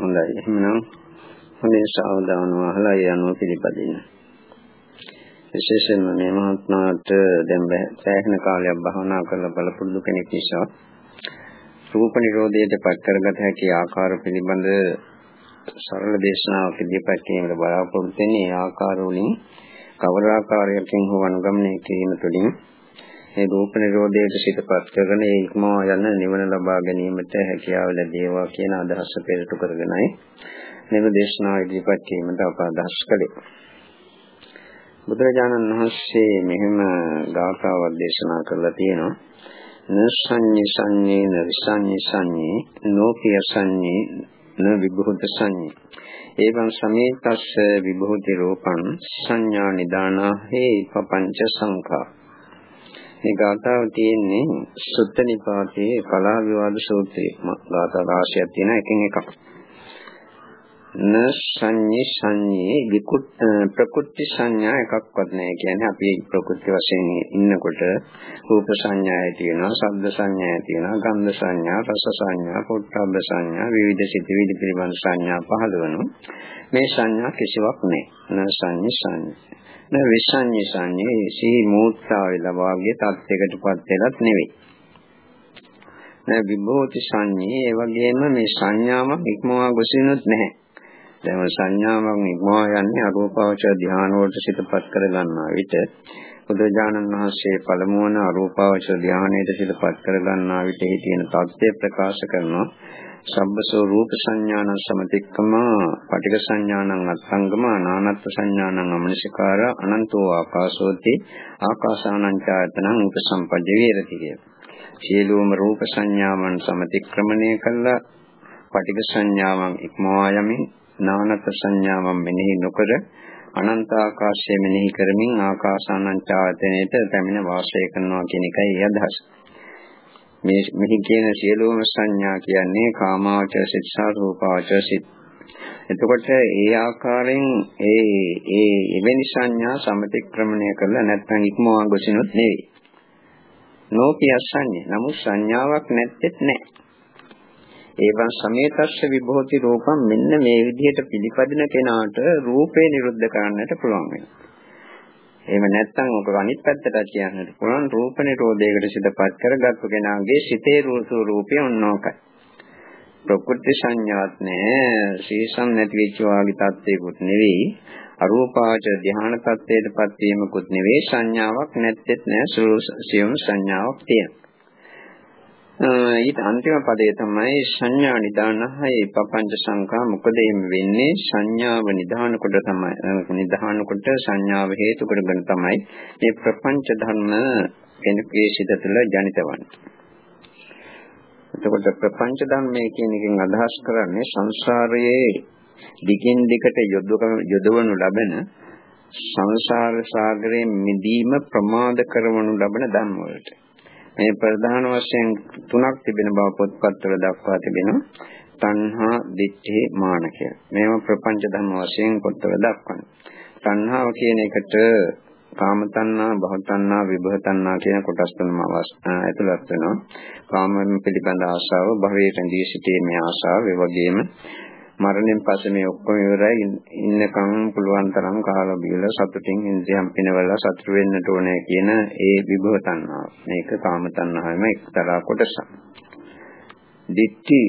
හොඳයි. එහෙනම් හොඳින් සාවධානව අහලා ඒ අනුව පිළිපදින්න. විශේෂයෙන්ම මේ මහත්මයාට දැන් සෑහෙන කාලයක් භවනා කරලා බලපුරුදු කෙනෙක් නිසා රූප නිරෝධයට පත් කරගත හැකි ආකාර පිළිබඳ සරල දේශනාවක් ඉදිරිපත් කිරීමට බලාපොරොත්තු වෙන්නේ ආකාර වලින් කවර ආකාරයකින් හෝ අනුගමනය කිරීම තුළින් මේ රූප නිරෝධයට සිතපත් කරගෙන ඒ ඉක්මවා යන නිවන ලබා ගැනීමට හැකියාව ලැබේවා කියන අදහස පෙරට කරගෙනයි මෙම දේශනාව ඉදිරිපත් කිරීමට අප අදහස් කළේ. බුදුරජාණන් වහන්සේ මෙහෙම ගාථාවක් දේශනා කරලා තියෙනවා. නසඤ්ඤ සංඤේ නරිසඤ්ඤ සංඤේ නෝපිය සංඤේ න විභූත සංඤේ එවං සමේතස්ස විභූති රූපං සංඥා නිදානා හේ පపంచ සංඛා මේ ගාථාව තියෙන්නේ සුත්ත නිපාතයේ කලා විවාද සූත්‍රයේ. ගාථා රාශියක් තියෙන එකෙන් එකක්. න සංඤේ සංඤේ විකුත් ප්‍රකෘති සංඥා එකක්වත් නැහැ. කියන්නේ අපි ප්‍රකෘති වශයෙන් ඉන්නකොට රූප සංඥාය තියෙනවා ශබ්ද සංඥාය තියෙනවා ගන්ධ සංඥා රස සංඥා පොට්ටබ්බ සංඥා විවිධ සිතිවිලි පිළිබඳ සංඥා පහළ වෙනවා. මේ සංඥා කිසිවක් නැහැ. න සංඤේ සංඤේ. න විසඤ්ඤ සංඤේ සිහි මූර්තාවේ වාගේ තත්යකටපත් වෙලත් නෙවෙයි. න විභූති සංඤේ ඒ වගේම මේ සංඥාවක් ඉක්මවා ගොසිනුත් නැහැ. දැන් සංඥාවක් ඉක්මවා යන්නේ අරූපාවචර ධානය වලට සිතපත් කර ගන්නා විට බුදුජානන් වහන්සේ පළමු වන අරූපාවචර ධානයට සිතපත් කර ගන්නා විට එහි තියෙන தත්ත්වය ප්‍රකාශ කරනවා. සබ්බසෝ රූප සංඥානං සමතික්කම පටික සංඥානං අත්ංගම නානත්ත් සංඥානං අමනසිකාර අනන්තෝ ආකාශෝති ආකාසානං ඡායතනං උපසම්පජ්ජ විරති කිය. සියලුම රූප සංඥාවන් සමතික්‍රමණය කළා පටික සංඥාවන් ඉක්මවා යමින් නානත් සංඥාවන් මෙනෙහි නොකර අනන්ත ආකාශය මෙනෙහි කරමින් ආකාසානං ඡායතනයේට පැමිණ වාසය කරනවා කියන එකයි අදහස. මේ මෙහි කියන සියලුම සංඥා කියන්නේ කාමාවචර සිත් සහ රූපාවචර සිත්. එතකොට ඒ ආකාරයෙන් ඒ ඒ එවැනි සංඥා සමතික්‍රමණය කරලා නැත්නම් ඉක්මවා ගොසිනොත් නෙවෙයි. නෝපිය සංඥා. නමුත් සංඥාවක් නැත්තේත් නැහැ. ඒවන් සමේතස්ස විභෝති රූපම් මෙන්න මේ විදිහට පිළිපදින කෙනාට රූපේ නිරුද්ධ කරන්නට පුළුවන් වෙනවා. එහෙම නැත්නම් ඔක අනිත් පැත්තට කියන්නට පුළුවන් රූප නිරෝධයකට සිතපත් කරගත්තු කෙනාගේ සිතේ රූපය ඔන්නෝකයි. ප්‍රකෘති සංඥාත් නෑ ශීසම් නැති වෙච්ච වාගේ තත්ත්වයකුත් නෙවෙයි අරූපාවච ධ්‍යාන තත්ත්වයටපත් වීමකුත් නෙවෙයි සංඥාවක් නැත්තේත් නෑ සියුම් සංඥාවක් තියෙනවා. ඊට අන්තිම පදේ තමයි සංඥා නිදානහයි පపంచ සංඛා මොකද එimhe වෙන්නේ සංඥාව නිදාන කොට තමයි නිදාන කොට සංඥාව හේතු කොටගෙන තමයි මේ ප්‍රපංච ධර්ම කෙනෙකුගේ සිත තුළ ජනිත වන්නේ. එතකොට ප්‍රපංච ධර්මයේ කියන එකෙන් අදහස් කරන්නේ සංසාරයේ දිගින් දිගට යොදවනු ලබන සංසාර සාගරයෙන් මිදීම ප්‍රමාද කරවනු ලබන ධර්ම වලට. මේ ප්‍රධාන වශයෙන් තුනක් තිබෙන බව පොත්පත්වල දක්වා තිබෙනවා. තණ්හා, දිට්ඨි, මාන කියලා. මේවා ප්‍රපංච ධර්ම වශයෙන් පොත්වල දක්වනවා. තණ්හාව කියන එකට කාම තණ්හා, භව තණ්හා, විභව තණ්හා කියන කොටස් තුනම ඇතුළත් වෙනවා. කාමයෙන් පිළිබඳ ආශාව, භවයේ රැඳී සිටීමේ ආශාව, ඒ වගේම මරණයෙන් පස්සේ මේ ඔක්කොම ඉවරයි ඉන්නකම් පුළුවන් තරම් කාලා බීලා සතුටින් ඉන්ද්‍රියම් පිනවලා සතුට වෙන්නට ඕනේ කියන ඒ විභව තණ්හාව. මේක කාම තණ්හාවෙම එක්තරා කොටසක්. දිට්ඨි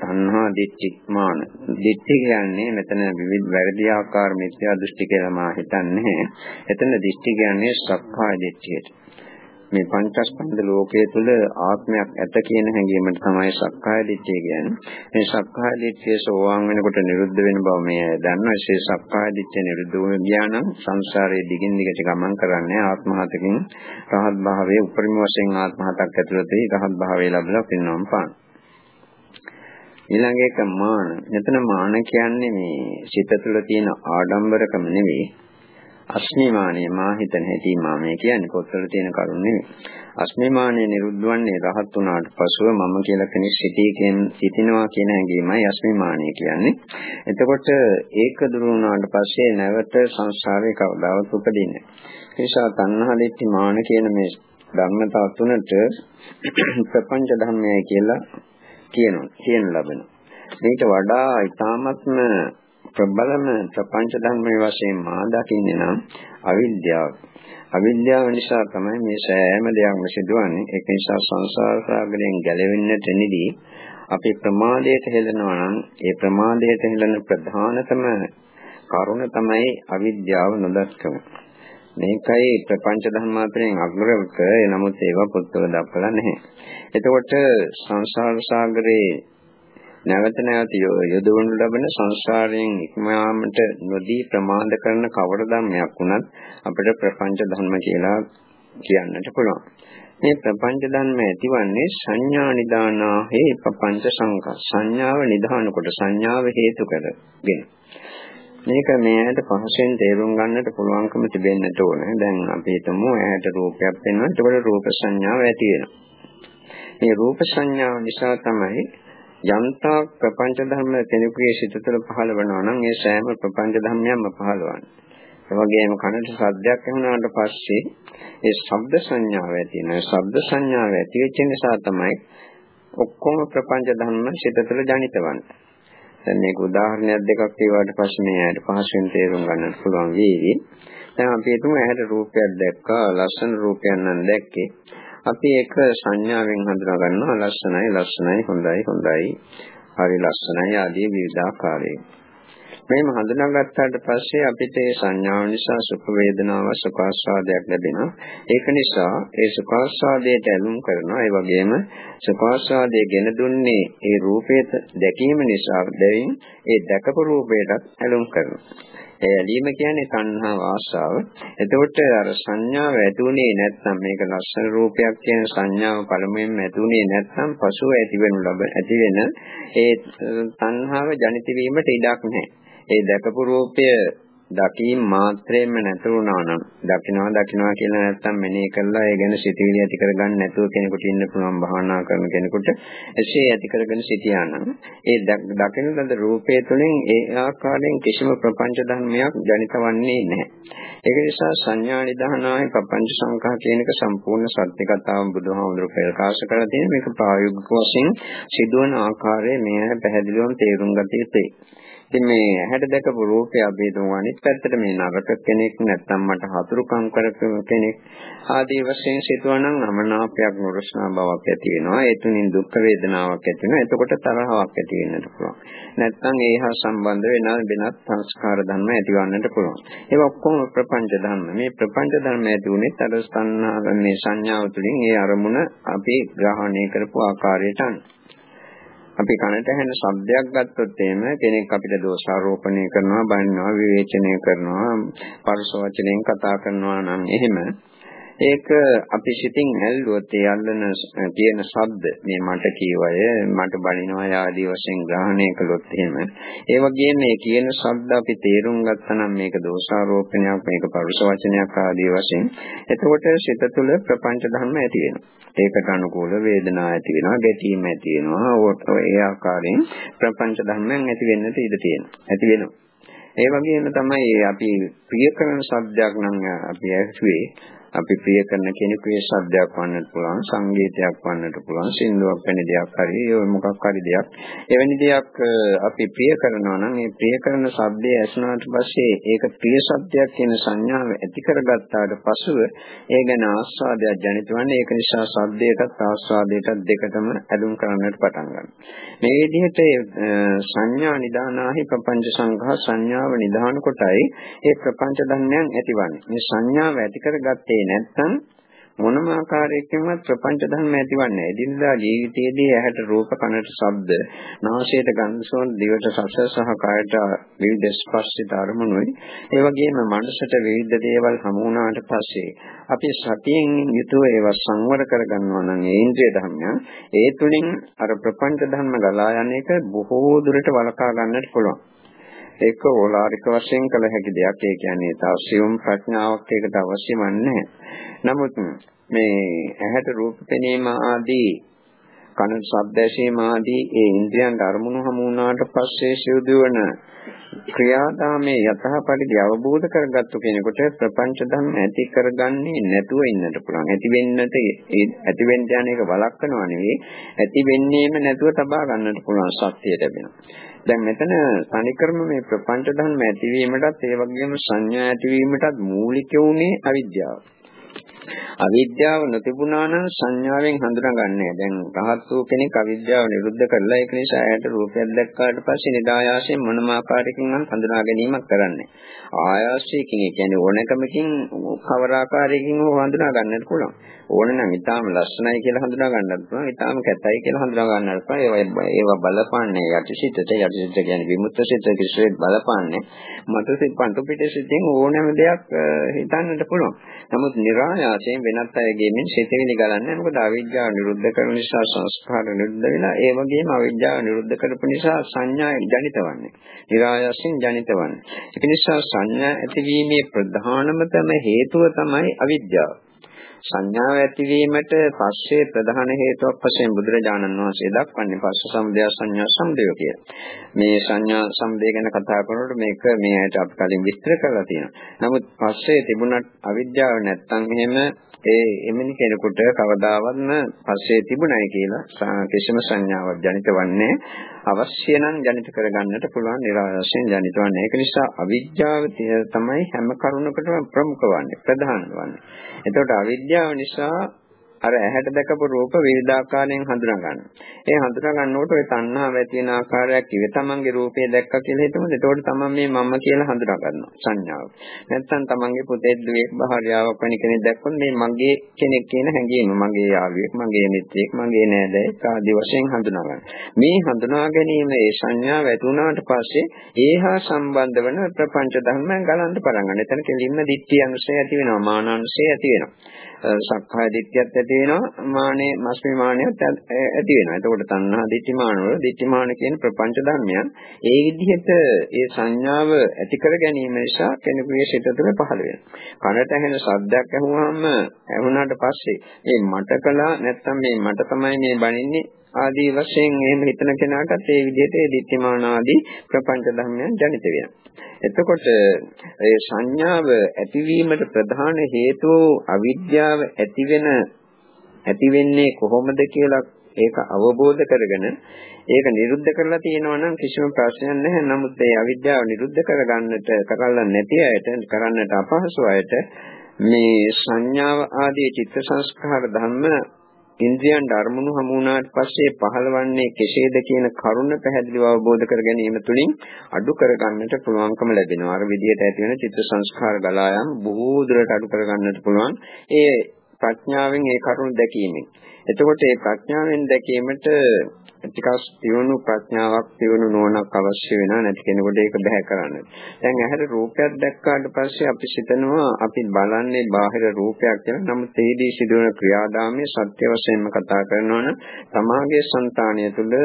තණ්හා දිට්ඨි මාන. දිට්ඨි කියන්නේ මෙතන විවිධ වැරදි ආකාර මිත්‍යා දෘෂ්ටි කියලා මා හිතන්නේ. එතන දිට්ඨි කියන්නේ සක්කාය දිට්ඨියට. මේ පංචස්කන්ධ ලෝකයේ තුල ආත්මයක් ඇත කියන හැඟීමට තමයි සක්කාය දිට්ඨිය කියන්නේ. මේ සක්කාය දිට්ඨිය සෝවාන් වෙනකොට නිරුද්ධ වෙන බව මේ දන්නවා. ඒ සක්කාය දිට්ඨිය නිරුද්ධ වුණ ගියා නම් සංසාරයේ දිගින් දිගට ගමන් කරන්නේ ආත්මහතකින් රහත් භාවයේ උපරිම වශයෙන් ආත්මහතක් ඇතුළතේ රහත් භාවය ලැබලා පින්නම් පාන. ඊළඟ එක මාන. මෙතන මාන කියන්නේ මේ සිත තුළ තියෙන ආඩම්බරකම නෙවෙයි. අස්මිමානය මා හිතන හැටි මා මේ කියන්නේ පොත්වල තියෙන කරුණ නෙමෙයි. අස්මිමානය නිරුද්ධ වන්නේ රහත් වුණාට පසුව මම කියලා කෙනෙක් සිටීකෙන් සිටිනවා කියන හැඟීමයි අස්මිමානය කියන්නේ. එතකොට ඒක දුරු වුණාට පස්සේ නැවත සංසාරේ කවදාවත් උපදින්නේ නැහැ. ඒ නිසා තණ්හා දිට්ඨි මාන කියන මේ ධර්මතා තුනට ප්‍රපංච ධර්මයයි කියලා කියනවා. කියන ලබනවා. මේට වඩා ඊ타මත්ම ප්‍රබලම ප්‍රපංච ධර්මයේ වශයෙන් මා දකින්නේ නම් අවිද්‍යාව. අවිද්‍යාව නිසා තමයි මේ සෑම දෙයක්ම සිදුවන්නේ. ඒක නිසා සංසාර සාගරයෙන් ගැලවෙන්නට නිදී අපි ප්‍රමාදයට හෙළනවා නම් ඒ ප්‍රමාදයට හෙළන ප්‍රධානතම කරුණ තමයි අවිද්‍යාව නොදක්කම. මේකයි ප්‍රපංච ධර්ම අතරින් අග්‍රවක නමුත් ඒවා පොත්වල දක්වලා නැහැ. එතකොට සංසාර සාගරේ නැවත නැවත යොදවනු ලබන සංසාරයෙන් ඉක්මයාමට නොදී ප්‍රමාද කරන කවර ධර්මයක් වුණත් අපිට ප්‍රපංච ධර්ම කියලා කියන්නට පුළුවන්. මේ ප්‍රපංච ධර්ම ඇතිවන්නේ සංඥා නිදානා හේ ප්‍රපංච සංකා සංඥාව නිදාන කොට සංඥාව හේතු කරගෙන මේක මෙයාට පහසෙන් තේරුම් ගන්නට පුළුවන්කම තිබෙන්නට ඕනේ. දැන් අපි හිතමු ඇහැට රූපයක් වෙනවා. එතකොට රූප සංඥාව ඇති වෙනවා. මේ රූප සංඥාව නිසා තමයි යම්තා ප්‍රපංච ධර්ම කෙනෙකුගේ සිත තුළ පහළ වෙනවා නම් ඒ සෑම ප්‍රපංච ධර්මයක්ම පහළවන්නේ. ඒ වගේම කනට ශබ්දයක් ඇහුණාට පස්සේ ඒ ශබ්ද සංඥාව ඇති වෙනවා. ශබ්ද සංඥාව ඇති වෙච්ච නිසා තමයි ඔක්කොම ප්‍රපංච ධර්ම සිත තුළ ජනිතවන්නේ. දැන් මේක උදාහරණයක් දෙකක් ඒවාට පස්සේ මේ ඇයට පහසුවෙන් තේරුම් ගන්නත් පුළුවන් වේවි. දැන් අපි හිතමු ඇහැට රූපයක් දැක්කා ලස්සන රූපයක් නම් දැක්කේ. අපි ඒක සංඥාවෙන් හඳුනා ගන්නවා ලස්සනයි ලස්සනයි හොඳයි හොඳයි හරි ලස්සනයි ආදී විවිධාකාරයේ. මේම හඳුනාගත්තාට පස්සේ අපිට ඒ සංඥාව නිසා සුඛ වේදනාව සුඛාස්වාදයක් ලැබෙනවා. ඒක නිසා ඒ සුඛාස්වාදයට ඇලුම් කරනවා. ඒ වගේම සුඛාස්වාදයේ ගෙන දුන්නේ ඒ රූපයට දැකීම නිසා දෙයින් ඒ දැකපු රූපයටත් ඇලුම් කරනවා. ඒ ඇලීම කියන්නේ සංහා වාසාව. එතකොට අර සංඥාව ඇතුනේ නැත්නම් මේක ලස්සන රූපයක් කියන සංඥාව පළමුවෙන්ම ඇතුනේ නැත්නම් පසුව ඇති වෙනු ලබ ඇති වෙන ඒ සංහාව ජනිත වීමට ඉඩක් නැහැ. ඒ දැකපු රූපය දකීම් මාත්‍රයෙන්ම නැතුණා නම් දකින්නවා දකින්නවා කියලා නැත්තම් මෙනෙහි කරලා ඒ ගැන සිතවිලි ඇති කරගන්න නැතුව කෙනෙකුට ඉන්න පුළුවන් භාවනා කරන කෙනෙකුට එසේ ඇති කරගෙන සිටියා නම් ඒ දකින ලද රූපය තුළින් ඒ ආකාරයෙන් කිසිම ප්‍රපංච ධර්මයක් ජනිතවන්නේ නැහැ. ඒක නිසා සංඥා නිදහනායි ප්‍රපංච සංඛා කියන එක සම්පූර්ණ සත්‍ය කතාව බුදුහාමුදුරුවෝ ප්‍රකාශ කරලා තියෙන මේක ප්‍රායෝගික වශයෙන් සිදුවන ආකාරය මේ පැහැදිලිවම තේරුම් ගත යුතුයි. ඉතින් මේ හැට දැකපු රූපය අපි දුන් අනිත් පැත්තට මේ නරක කෙනෙක් නැත්නම් මට හතුරුකම් කරපු කෙනෙක් ආදී වශයෙන් සිතුවා නම් අමනාපයක් නුරුස්නා බවක් ඇති වෙනවා. ඒ තුنين දුක් වේදනාවක් ඇති වෙනවා. එතකොට තරහාවක් ඇති වෙන්නත් පුළුවන්. නැත්නම් ඒ හා සම්බන්ධ වෙන වෙනත් සංස්කාර ධර්ම ඇතිවන්නට පුළුවන්. ඒක ඔක්කොම ප්‍රපංච ධර්ම. මේ ප්‍රපංච ධර්ම ඇති උනේ තර සංඥාව මේ සංඥාව තුළින් ඒ අරමුණ අපි ග්‍රහණය කරපු ආකාරයට අනුව. අපි කනට ඇහෙන ශබ්දයක් ගත්තොත් එහෙම කෙනෙක් අපිට දෝෂාරෝපණය කරනවා, බනිනවා, විවේචනය කරනවා, පරුස වචනෙන් කතා කරනවා නම් එහෙම ඒක අපි සිතින් ඇල්ලුවොත් ඒ අල්ලන තියෙන ශබ්ද මේ මට කියවය මට බණිනවා ආදී වශයෙන් ග්‍රහණය කළොත් එහෙම. ඒ වගේම මේ කියන ශබ්ද අපි තේරුම් ගත්තා නම් මේක දෝෂාරෝපණයක් මේක පරුෂ වචනයක් ආදී වශයෙන්. එතකොට සිත තුළ ප්‍රපංච ධර්ම ඇති වෙනවා. ඒකට අනුකූල වේදනා ඇති වෙනවා ගැටීම් ඇති වෙනවා ඒ ආකාරයෙන් ප්‍රපංච ධර්මයන් ඇති වෙන්නට ඉඩ තියෙනවා ඇති වෙනවා. ඒ වගේම තමයි අපි ප්‍රිය කරන ශබ්දයක් නම් අපි ඇහුවේ අපි ප්‍රිය කරන කෙනෙකුගේ ශබ්දයක් වන්නත් පුළුවන් සංගීතයක් වන්නත් පුළුවන් සින්දුවක් වෙන දෙයක් හරි ඒ මොකක් හරි දෙයක්. එවැනි දෙයක් අපි ප්‍රිය කරනවා නම් ඒ ප්‍රිය කරන ශබ්දය ඇසුණාට පස්සේ ඒක ප්‍රිය ශබ්දයක් කියන සංඥාව ඇති කරගත්තාට පසුව ඒ ගැන ආස්වාදයක් ජනිත වන්නේ ඒක නිසා ශබ්දයටත් ආස්වාදයටත් දෙකටම ඇලුම් කරන්නට පටන් ගන්නවා. මේ විදිහට සංඥා නිදානාහි ප්‍රපංච සංඝා සංඥාව නිදාන කොටයි ඒ ප්‍රපංච ධර්මයන් ඇතිවන්නේ. මේ සංඥාව ඇති කරගත්තේ නැත්නම් මොනම ආකාරයකින්වත් ප්‍රපංච ධර්ම ඇතිවන්නේ එදිනදා ජීවිතයේදී ඇහැට රූප කනට ශබ්ද නාසයට ගන්ධ සෝන් දිවට රස සහ කායට විවිධ ස්පර්ශිත අරමුණුයි. ඒ වගේම මනසට විවිධ දේවල් හමු වුණාට පස්සේ අපි සතියෙන් යුතුව ඒවා සංවර කරගන්නවා නම් ඒ ඉන්ද්‍රිය ධර්මයන් ඒ තුලින් අර ප්‍රපංච ධර්ම ගලා යන එක බොහෝ දුරට වළකා ගන්නට පුළුවන්. ඒක ඕලාරික වශයෙන් කළ හැකි දෙයක්. ඒ කියන්නේ තාක්ෂියම් ප්‍රඥාවක් ඒකට අවශ්‍යම නැහැ. නමුත් මේ ඇහැට රූප පෙනීම ආදී කන ශබ්ද ඇසීම ආදී ඒ ඉන්ද්‍රියන් අරමුණු හමු වුණාට පස්සේ සිදුවන ක්‍රියාදාමයේ යථාපරිදි අවබෝධ කරගත්තු කෙනෙකුට ප්‍රපංච ධර්ම ඇති කරගන්නේ නැතුව ඉන්නට පුළුවන්. ඇති වෙන්නට ඇති වෙන්න යන එක වළක්වනවා නෙවෙයි ඇති වෙන්නේම නැතුව තබා ගන්නට පුළුවන් ශක්තිය ලැබෙනවා. දැන් මෙතන තනිකරම මේ ප්‍රපංච ධර්ම ඇතිවීමටත් ඒ වගේම සංඥා ඇතිවීමටත් මූලික උනේ අවිද්‍යාව. අවිද්‍යාව නොතිබුණා නම් සංඥාවෙන් හඳුනාගන්නේ. දැන් රහත් වූ කෙනෙක් අවිද්‍යාව නිරුද්ධ කරලා ඒක නිසා ඇයට රූපයක් දැක්කාට පස්සේ නිදායාසයෙන් මොනම ආකාරයකින් නම් හඳුනා ගැනීමක් කරන්නේ. ආයාසයෙන් ඒ කියන්නේ ඕනකමකින් කවර ආකාරයකින් හෝ හඳුනා ගන්නට පුළුවන්. ඕන නම් ඊටාම ලස්සනයි කියලා හඳුනා ගන්නත් පුළුවන්. ඊටාම කැතයි කියලා හඳුනා ගන්නත් පුළුවන්. ඒවා ඒවා බලපාන්නේ යටිසිතට යටිසිත කියන්නේ විමුක්ත සිත කිසිවෙත් බලපාන්නේ. මත සිත පන්තු පිටේ සිතෙන් ඕනෑම දෙයක් හිතන්නට පුළුවන්. නමුත් වශයෙන් වෙනත් අයගෙන් සිතවිලි ගලන්නේ මොකද අවිද්‍යාව නිරුද්ධ කරන නිසා සංස්කාර නිරුද්ධ වෙලා ඒ වගේම අවිද්‍යාව නිරුද්ධ කරපු නිසා සංඥා ජනිතවන්නේ. ඊරායසින් ජනිතවන්නේ. ඒක නිසා සංඥා ඇතිවීමේ ප්‍රධානම තම හේතුව තමයි අවිද්‍යාව. සංඥාව ඇතිවීමට පස්සේ ප්‍රධාන හේතුවක් වශයෙන් බුදුරජාණන් වහන්සේ දක්වන්නේ පස්ස සමුදය සංඥා සමුදය කියලා. මේ සංඥා සමුදය ගැන කතා කරනකොට මේක මේ ඇයට අපි කලින් විස්තර කරලා තියෙනවා. නමුත් පස්සේ තිබුණත් අවිද්‍යාව නැත්තම් එහෙම ඒ එමෙනි කෙනෙකුට කවදාවත්ම පස්සේ තිබුණයි කියලා කිසිම සංඥාවක් ජනිත වන්නේ අවශ්‍ය නම් ජනිත කරගන්නට පුළුවන් නිරාශයෙන් ජනිත වන්නේ. ඒක නිසා අවිද්‍යාව තමයි හැම කරුණකටම ප්‍රමුඛ වන්නේ ප්‍රධාන වන්නේ. එතකොට අවිද්‍යාව නිසා අර ඇහැට දැකපු රූප විවිධාකාරයෙන් හඳුනා ගන්නවා. ඒ හඳුනා ගන්නකොට ওই තණ්හාව ඇති වෙන ආකාරයක් ඉව තමන්ගේ රූපය දැක්කා කියලා හිතමුද? එතකොට තමන් මේ මම කියලා හඳුනා ගන්නවා සංඥාව. නැත්නම් තමන්ගේ පුතේ දුවේ භාර්යාවක් වෙන කෙනෙක් දැක්කොත් මේ මගේ කෙනෙක් කියන හැඟීම මගේ යාළුවෙක්, මගේ මිත්‍රයෙක්, මගේ නෑදෑයෙක් ආදී වශයෙන් හඳුනා ගන්නවා. මේ හඳුනා ගැනීම ඒ සංඥාව ඇති වුණාට පස්සේ ඒහා සම්බන්ධ වන ප්‍රපංච ධර්මයන් ගලන්න පටන් ගන්නවා. එතන කෙලින්ම දිට්ඨිය අනුසය ඇති වෙනවා, මානානුසය ඇති වෙනවා. සක්කාය දිට්ඨියත් ඇති වෙනවා මානේ මස්මි මානයත් ඇති වෙනවා. එතකොට තණ්හා දිට්ඨිමාන වල දිට්ඨිමාන කියන ප්‍රපංච ධර්මයන් ඒ විදිහට ඒ සංඥාව ඇති කර ගැනීම නිසා කෙනෙකුගේ සිත තුළ පහළ වෙනවා. කනට ඇහෙන ශබ්දයක් ඇහුවාම ඇහුණාට පස්සේ මේ මට කළා නැත්නම් මේ මට තමයි මේ බණින්නේ ආදී වශයෙන් එහෙම හිතන කෙනාටත් ඒ විදිහට ඒ දිට්ඨිමාන ආදී ප්‍රපංච ධර්මයන් ජනිත වෙනවා. එතකොට ඒ සංඥාව ඇතිවීමට ප්‍රධාන හේතුව අවිද්‍යාව ඇති වෙන ඇති වෙන්නේ කොහොමද කියලා ඒක අවබෝධ කරගෙන ඒක නිරුද්ධ කරලා තියෙනවා නම් කිසිම ප්‍රශ්නයක් නැහැ. නමුත් ඒ අවිද්‍යාව නිරුද්ධ කරගන්නට කරලා නැති අයට කරන්නට අපහසු අයට මේ සංඥාව ආදී චිත්ත සංස්කාර ධර්ම ඉන්ද්‍රියන් ධර්මණු හමු වුණාට පස්සේ පහළවන්නේ කෙසේද කියන කරුණ පැහැදිලිව අවබෝධ කර ගැනීම තුළින් අඩු කරගන්නට පුළුවන්කම ලැබෙනවා. අර විදිහට ඇති වෙන චිත්ත සංස්කාර ගලා යාම බොහෝ දුරට අඩු කරගන්නට පුළුවන්. ඒ ප්‍රඥාවෙන් ඒ කරුණ දැකීමෙන්. එතකොට මේ ප්‍රඥාවෙන් දැකීමට ටිකක් තියුණු ප්‍රඥාවක් තියුණු නුවණක් අවශ්‍ය වෙනා නැති කෙනෙකුට ඒක බෑ කරන්න. දැන් ඇහැට රූපයක් දැක්කාට පස්සේ අපි හිතනවා අපි බලන්නේ බාහිර රූපයක් කියලා. නමුත් එහිදී සිදුවන ක්‍රියාදාමයේ සත්‍ය වශයෙන්ම කතා කරනවා නම් තමාගේ సంతානය තුළ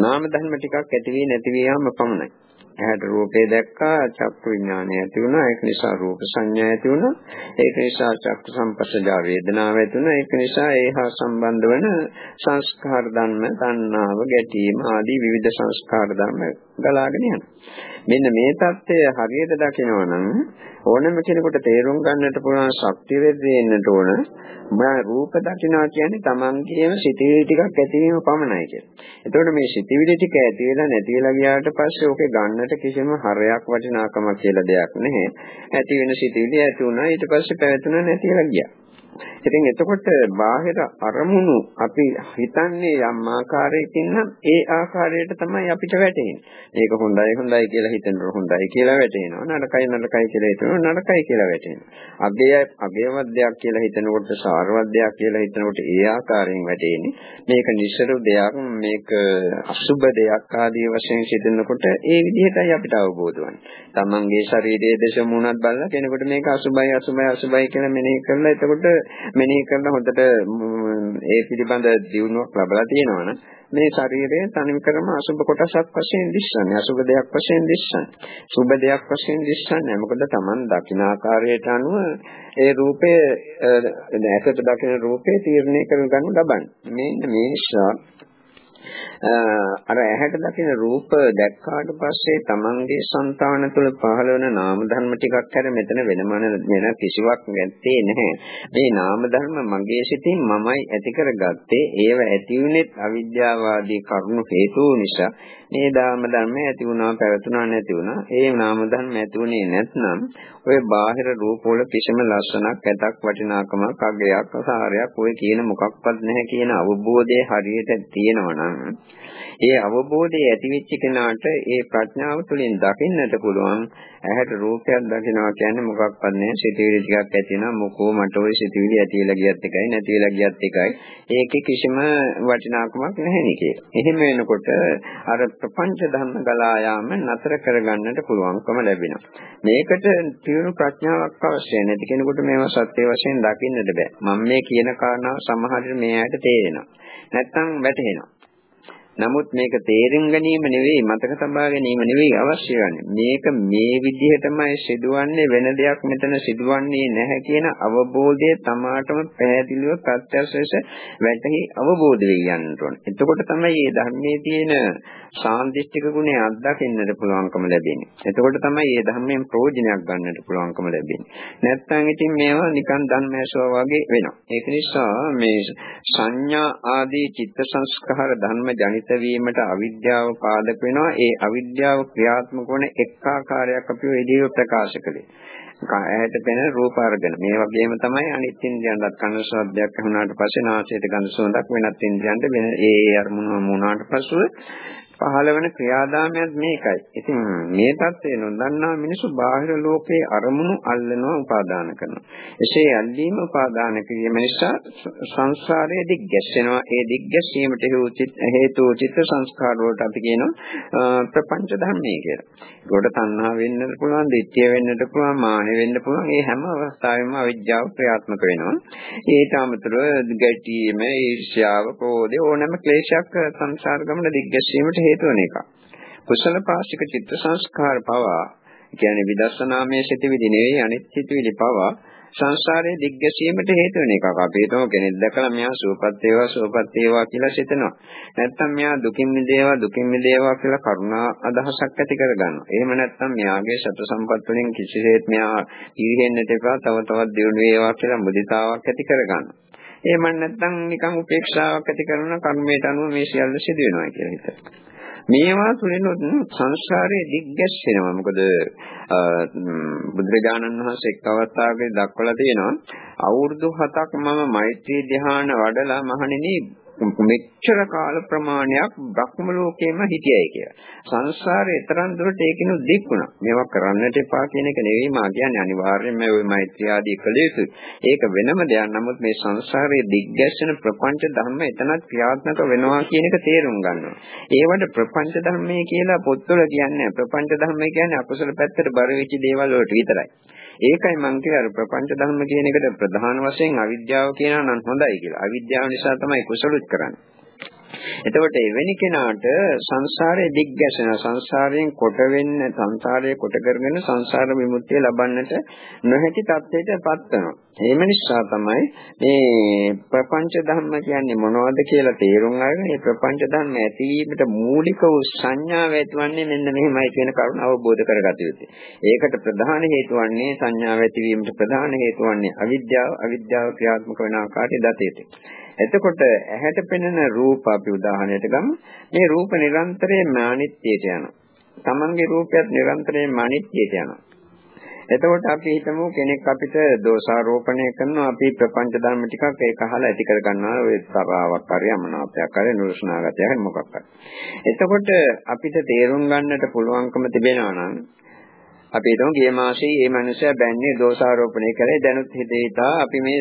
නාම ධර්ම ටිකක් ඇති වී නැති වී යාම පමණයි. ඇහැට රූපේ දැක්කා චක්කු විඥානය ඇති වුණා. ඒක නිසා රූප සංඥා ඇති වුණා. ඒක නිසා චක්කු සම්පස්සජා වේදනාව ඇති වුණා. ඒක නිසා ඒ හා සම්බන්ධ වන සංස්කාර ධර්ම තණ්හාව ගැටීම ආදී විවිධ සංස්කාර ධර්ම ගලාගෙන යනවා මෙන්න මේ தත්ත්වය හරියට දකිනවා නම් ඕනම කෙනෙකුට තේරුම් ගන්නට පුළුවන් ශක්තිය වෙදෙන්නට ඕන මම රූප දකිනවා කියන්නේ Tamanගේම සිතිවිලි ටිකක් ඇතිවීම පමණයි කියලා. එතකොට මේ සිතිවිලි ටික ඇති වෙලා නැති වෙලා ගියාට පස්සේ ඕකේ ගන්නට කිසිම හරයක් වටිනාකමක් කියලා දෙයක් නැහැ. ඇති වෙන සිතිවිලි ඇති වුණා ඊට පස්සේ පැවතුණා නැති වෙලා ගියා. ඉතින් එතකොට බාහිර අරමුණු අපි හිතන්නේ යම් ආකාරයකින් නම් ඒ ආකාරයට තමයි අපිට වැටෙන්නේ. මේක හොඳයි හොඳයි කියලා හිතනකොට හොඳයි කියලා වැටෙනවා. නරකයි නරකයි කියලා හිතනකොට නරකයි කියලා වැටෙනවා. අගය අගයවත් දෙයක් කියලා හිතනකොට සාරවත් දෙයක් කියලා හිතනකොට ඒ ආකාරයෙන් වැටෙන්නේ. මේක නිසරු දෙයක් මේක අසුබ දෙයක් ආදී වශයෙන් සිතනකොට ඒ විදිහටයි අපිට අවබෝධ වන්නේ. තමන්ගේ ශරීරයේ දේශ මුණත් බලලා කෙනෙකුට මේක අසුබයි අසුබයි අසුබයි කියලා මෙනෙහි කරලා එතකොට මෙනෙහි කරන හොඳට ඒ පිළිබඳ දියුණුවක් ලැබලා තියෙනවනේ. මේ ශරීරයේ තනිව කරම අසුබ කොටසක් වශයෙන් දිස්සන්නේ අසුබ දෙයක් වශයෙන් දිස්සන්නේ සුබ දෙයක් වශයෙන් දිස්සන්නේ මොකද Taman දකින ආකාරයට අනුව ඒ රූපය ඇසට දකින රූපේ තීරණය කරගනු ලබන්නේ. මේ මේ නිසා අර ඇහැට දකින රූප දැක්කාට පස්සේ Tamange సంతාන තුළ පහළ වෙන නාම ධර්ම ටිකක් හැර මෙතන වෙනම වෙන කිසිවක් නැත්තේ නැහැ. මේ නාම ධර්ම මගේ සිතින් මමයි ඇති කරගත්තේ. ඒව ඇති වුනේත් අවිද්‍යාවාදී කරුණු හේතු නිසා. මේ නාම ධර්ම ඇති වුණා පැවතුණා නැති වුණා. ඒ නාම ධර්ම ඇති වුණේ නැත්නම් ඔය බාහිර රූප වල කිසිම ලස්සනක් ඇතක් වටිනාකමක් අගයක් අසාරයක් ඔය කියන මොකක්වත් නැහැ කියන අවබෝධය හරියට තියෙනවා නම් ඒ අවබෝධය ඇතිවෙච්ච කෙනාට ඒ ප්‍රඥාව තුළින් දකින්නට පුළුවන් ඇහැට රූපයක් දකිනවා කියන්නේ මොකක්වත් නැහැ සිතවිලි ටිකක් ඇතිවෙනවා මොකෝ මට ওই සිතවිලි ඇතිලා ගියත් එකයි නැතිලා ගියත් එකයි ඒකේ කිසිම වටිනාකමක් නැහැ නේ කියලා. එහෙම වෙනකොට අර ප්‍රපංච ධර්ම ගලා යාම නතර කරගන්නට පුළුවන්කම ලැබෙනවා. මේකට තියුණු ප්‍රඥාවක් අවශ්‍යයි. නැති කෙනෙකුට මේවා සත්‍ය වශයෙන් දකින්නට බෑ. මම මේ කියන කාරණාව සමහරවිට මේ ඇයට තේරෙනවා. නැත්තම් වැටහෙනවා. නමුත් මේක තේරුම් ගැනීම නෙවෙයි මතක තබා ගැනීම නෙවෙයි අවශ්‍ය වන්නේ. මේක මේ විදිහටමයි සිදුවන්නේ වෙන දෙයක් මෙතන සිදුවන්නේ නැහැ කියන අවබෝධය තමාටම පැහැදිලිව ප්‍රත්‍යක්ෂ වැටහි අවබෝධ වෙ යන්නට ඕන. එතකොට තමයි මේ ධර්මයේ තියෙන සාන්දිෂ්ඨික ගුණය අත්දකින්නට පුළුවන්කම ලැබෙන්නේ. එතකොට තමයි මේ ධර්මයෙන් ප්‍රයෝජනයක් ගන්නට පුළුවන්කම ලැබෙන්නේ. නැත්නම් ඉතින් මේවා නිකන් ධර්මයසව වගේ වෙනවා. ඒක නිසා මේ සංඥා ආදී චිත්ත සංස්කාර ධර්ම ජනිත වීමට අවිද්‍යාව පාදක වෙනවා. ඒ අවිද්‍යාව ක්‍රියාත්මක වන එක් ආකාරයක් අපි ඔය දේව ප්‍රකාශ කළේ. ඇහැට පෙනෙන රූප අරගෙන මේ වගේම තමයි අනිත් ඉන්ද්‍රියන්වත් කන ශබ්දයක් ඇහුණාට පස්සේ නාසයට ගඳ සුවඳක් වෙනත් ඉන්ද්‍රියන්ට වෙන ඒ අරමුණ වුණාට පස්සෙ පහළ වෙන ක්‍රියාදාමයක් මේකයි. ඉතින් මේ தත්ත්වය නොදන්නා මිනිස්සු බාහිර ලෝකයේ අරමුණු අල්ලනවා උපාදාන කරනවා. එසේ ඇල්ලීම උපාදාන කිරීම නිසා සංසාරයේ දිග්ගැස්සෙනවා. ඒ දිග්ගැස්සීමට හේතු චිත්ත සංස්කාර වලට අපි කියනවා ප්‍රපංච ධර්මයේ කියලා. ඒකට තණ්හා වෙන්නත් පුළුවන්, ditthිය වෙන්නත් පුළුවන්, මාන වෙන්න පුළුවන්. මේ හැම අවස්ථාවෙම අවිජ්ජාව ක්‍රියාත්මක වෙනවා. ඊට අමතරව ගැටීම, ඊර්ෂ්‍යාව, ක්‍රෝධය ඕනෑම ක්ලේශයක් සංසාර ගමන දිග්ගැස්සීමට හේතු වෙන එක. කුසල පාස්තික චිත්ත සංස්කාර පවා කියන්නේ විදර්ශනාමය සිටිවිදි නෙවෙයි අනිත් සිටිවිදි පවා සංසාරයේ දිග්ගැසීමට හේතු වෙන එකක්. අපි හිතමු කෙනෙක් දැකලා මෙයා සුවපත් වේවා සුවපත් වේවා කියලා සිතනවා. නැත්තම් මෙයා දුකින් මිදේවා දුකින් මිදේවා කියලා කරුණා අදහසක් ඇති කරගන්නවා. එහෙම නැත්තම් මෙයාගේ සතු සම්පත් වලින් කිසිසේත් මෙයා ඉරිහෙන්නට එපා තව තවත් දියුණු වේවා කියලා මුදිතාවක් ඇති කරගන්නවා. එහෙම නැත්නම් නිකන් උපේක්ෂාවක් ඇති කරන කර්මයට අනුව මේ සියල්ල සිදු වෙනවා කියලා හිතනවා. මේවා තුලිනුත් සංසාරයේ දිග්ගැස්සෙනවා. මොකද බුදුරජාණන් වහන්සේ එක් අවස්ථාවකදී දක්වලා තියෙනවා අවුරුදු 7ක් මම මෛත්‍රී ධ්‍යාන වඩලා මහණෙනි මෙච්චර කාල ප්‍රමාණයක් බ්‍රහ්ම ලෝකෙම හිටියයි කියලා. සංසාරේ තරම් දුරට ඒකිනු දික් වුණා. මේවා කරන්නට එපා කියන එක නෙවෙයි මා කියන්නේ අනිවාර්යයෙන්ම ওই මෛත්‍රී ආදී කළ යුතුයි. ඒක වෙනම දෙයක්. නමුත් මේ සංසාරයේ දිග්ගැස්සෙන ප්‍රපංච ධර්ම එතනත් ක්‍රියාත්මක වෙනවා කියන එක තේරුම් ගන්නවා. ඒවට ප්‍රපංච ධර්මයේ කියලා පොත්වල කියන්නේ ප්‍රපංච ධර්මය කියන්නේ අකුසල පැත්තට බර වෙච්ච දේවල් වලට විතරයි. ඒකයි මම කියේ අර ප්‍රපංච ධර්ම කියන එකට ප්‍රධාන වශයෙන් අවිද්‍යාව කියනවා නම් හොඳයි කියලා. අවිද්‍යාව නිසා තමයි කුසලුත් කරන්නේ. එතකොට එවැනි කෙනාට සංසාරයේ දිග්ගැසෙන සංසාරයෙන් කොට වෙන්න සංසාරයේ කොට කරගෙන සංසාර විමුක්තිය ලබන්නට නොහැකි තත්ත්වයටපත් වෙනවා. ඒ නිසා තමයි මේ ප්‍රපංච ධර්ම කියන්නේ මොනවද කියලා තේරුම් අරගෙන මේ ප්‍රපංච ධර්ම ඇතිවීමට මූලික වූ සංඥාව ඇතිවන්නේ මෙන්න මෙහෙමයි කියන කරුණ අවබෝධ කරගත යුතුයි. ඒකට ප්‍රධාන හේතුව වන්නේ සංඥාව ඇතිවීමට ප්‍රධාන හේතුව වන්නේ අවිද්‍යාව අවිද්‍යාව ක්‍රියාත්මක වන ආකාරය දතේට. එතකොට ඇහැට පෙනෙන රූප අපි උදාහරණයට ගමු. මේ රූප නිරන්තරයෙන්ම අනිත්‍යයට යනවා. Tamange රූපයත් නිරන්තරයෙන්ම අනිත්‍යයට යනවා. එතකොට අපි හිතමු කෙනෙක් අපිට දෝෂාරෝපණය කරනවා අපි ප්‍රපංච ධර්ම ටිකක් ඒක අහලා ඇති කර ගන්නවා ඔය තරාවක් හරි අමනාපයක් හරි නුරුස්නාගතයක් හරි මොකක් හරි. එතකොට අපිට තේරුම් ගන්නට පුළුවන්කම තිබෙනවා නම් අපි හිතමු ගිය මාසයේ මේ මනුස්සයා බැන්නේ දෝෂාරෝපණය කරේ දැනුත් හිතේතා අපි මේ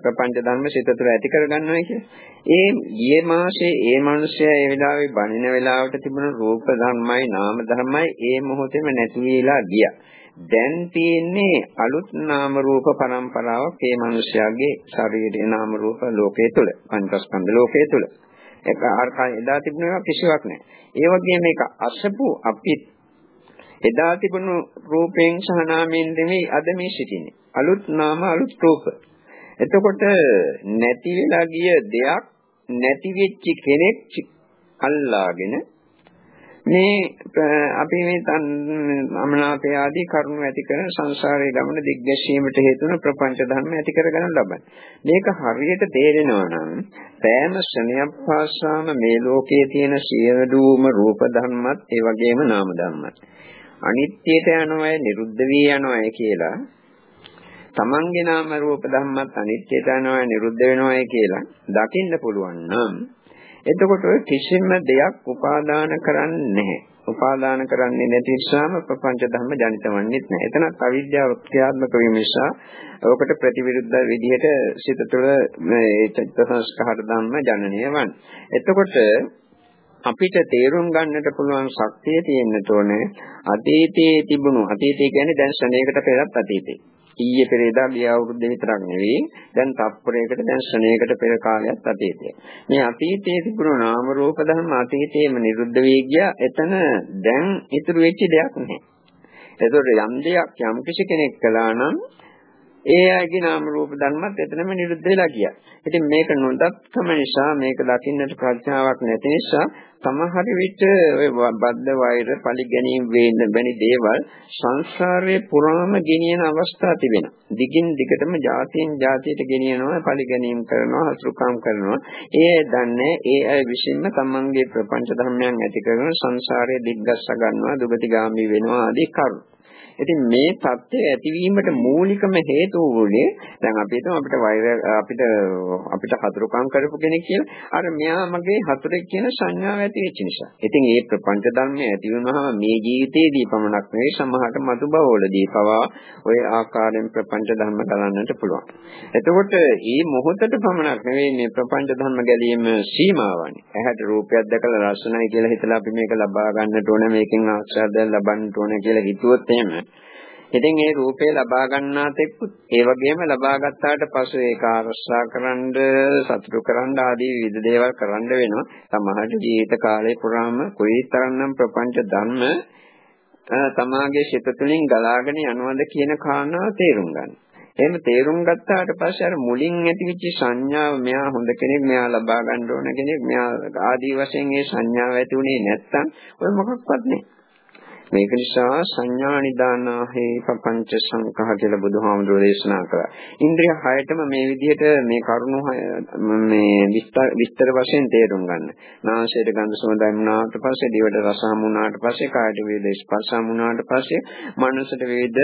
ප්‍රපංච ධර්ම සිත තුළ ඇති කරගන්නවා කියලා. ඒ ගිය මාසයේ මේ මනුස්සයා ඒ වෙලාවේ බණින වෙලාවට තිබුණ රූප ධර්මයි නාම ධර්මයි ඒ මොහොතේම නැති වෙලා ගියා. දැන් තියෙන්නේ අලුත් නාම රූප පරම්පරාවක් මේ මනුස්සයාගේ ශරීරයේ නාම රූප ලෝකයේ තුල පංචස්කන්ධ ලෝකයේ තුල. ඒක ආර්කා එදා තිබුණේවා කිසිවක් නැහැ. ඒ වගේම මේක අසපු අපි එදා තිබුණු රූපයෙන් සහ නාමයෙන් දෙමේ අද මේ සිටින්නේ. අලුත් නාම අලුත් රූප. එතකොට නැති වෙලා ගිය දෙයක් නැති වෙච්ච කෙනෙක් අල්ලාගෙන මේ අපි මේ අමනාපය ආදී කරුණු ඇති කරන සංසාරයේ ගමන දිග්ගැසීමට හේතු වන ප්‍රපංච ධර්ම ඇති කරගන්න ලබන. මේක හරියට තේරෙනවා නම් සෑම ශ්‍රණයක් පාසාම මේ ලෝකයේ තියෙන සියලුම රූප ධර්මත් ඒ වගේම නාම ධර්මත් අනිත්‍යයට යනවායි නිරුද්ධ වී යනවායි කියලා තමන්ගේ නාම රූප ධර්මත් අනිත්‍යයට යනවායි නිරුද්ධ වෙනවායි කියලා දකින්න පුළුවන් නම් එතකොට කිසිම දෙයක් උපාදාන කරන්නේ නැහැ. උපාදාන කරන්නේ නැති නිසාම ප්‍රපංච ධර්ම ජනිත වන්නේ නැහැ. එතනත් අවිද්‍යාව ක්‍රියාත්මක වීම නිසා ඔකට ප්‍රතිවිරුද්ධ විදිහට සිත තුළ මේ චිත්ත සංස්කාර ධර්ම ජනනය වන්නේ. එතකොට අපිට තේරුම් ගන්නට පුළුවන් ශක්තිය තියෙන්න ඕනේ අතීතයේ තිබුණු අතීතය කියන්නේ දැන් ශ්‍රණයකට පෙරත් අතීතේ. ඊයේ පෙරේදා ගිය අවුරුද්දේ විතරක් නෙවෙයි දැන් තප්පරයකට දැන් ශ්‍රණයකට පෙර කාලයක් අතීතය. මේ අතීතයේ තිබුණු නාම රූප ධර්ම අතීතයේම නිරුද්ධ වෙයි ගියා. එතන දැන් ඉතුරු වෙච්ච දෙයක් නැහැ. ඒතකොට යම් දෙයක් යම් කිසි කෙනෙක් කළා නම් ඒ අයගේ නාම රූප ධර්මත් එතනම නිරුද්ධ වෙලා ගියා. ඉතින් මේක නොදක්කම නිසා මේක දකින්නට ප්‍රඥාවක් නැති නිසා සමහර විට ඔය බද්ධ වෛර පරිගැනීම් වේන බැනි දේවල් සංසාරයේ පුරාම ගෙනියන අවස්ථා තිබෙනවා. දිගින් දිගටම જાතියෙන් જાතියට ගෙනියනවා පරිගැනීම් කරනවා හසුරුකම් කරනවා. ඒ දන්නේ ඒ අය විසින්ම තමන්ගේ ප්‍රපංච ධර්මයන් ඇති කරන සංසාරයේ දිග්ගස්ස ගන්නවා දුගතිගාමි වෙනවා ආදී කරුණු. ඉතින් මේ සත්‍ය ඇතිවීමට මූලිකම හේතුව වුණේ දැන් අපි හිතමු අපිට වෛර අපිට අපිට හතුරුකම් කරපු කෙනෙක් කියලා අර මෙයා මගේ හතුරෙක් කියන සංඥාව ඇති වෙච්ච නිසා. ඉතින් මේ ප්‍රපංච ධර්මය ඇති වුණාම මේ ජීවිතයේදී පමණක් නෙවෙයි සමහරට මතු භවවලදී පවා ওই ආකාරයෙන් ප්‍රපංච ධර්ම ගලන්නට පුළුවන්. එතකොට මේ මොහොතට පමණක් නෙවෙයි මේ ප්‍රපංච ධර්ම ගැලීම සීමාවන්නේ. ඇහැට රූපයක් දැකලා ලස්සනයි කියලා හිතලා අපි මේක ලබා ගන්නට ඕන මේකෙන් ආශ්‍රදයක් ලබන්නට ඕන කියලා හිතුවොත් එහෙම ඉතින් ඒ රූපේ ලබා ගන්නා තෙක්කුත් ඒ වගේම ලබා ගත්තාට පස්සේ ඒක ආරක්ෂා කරන්න සතුටු කරන්න ආදී විවිධ දේවල් කරන්න වෙනවා. සමහරට ජීවිත කාලය පුරාම කොයිතරම්නම් ප්‍රපංච ධර්ම තමාගේ සිත තුළින් ගලාගෙන යනවද කියන කාරණාව තේරුම් ගන්න. එහෙම තේරුම් ගත්තාට පස්සේ අර මුලින් ඇතිවෙච්ච සංඥාව මෙයා හොඳ කෙනෙක් මෙයා ලබා ගන්න ඕන කෙනෙක් මෙයා ආදී වශයෙන් ඒ සංඥාව ඇති උනේ නැත්තම් ඔය මොකක්වත් නැහැ. මේක නිසා සංඥා නිදානාහේ පపంచ සංකහ කියලා බුදුහාමුදුරෝ දේශනා කළා. ඉන්ද්‍රිය හයටම මේ විදිහට මේ කරුණු මේ විස්තර වශයෙන් තේරුම් ගන්න. නාසයට ගඳ සුවඳ හමුනාට පස්සේ, දිවට රස හමුනාට පස්සේ, කායට වේද ස්පර්ශ හමුනාට පස්සේ, මනසට වේද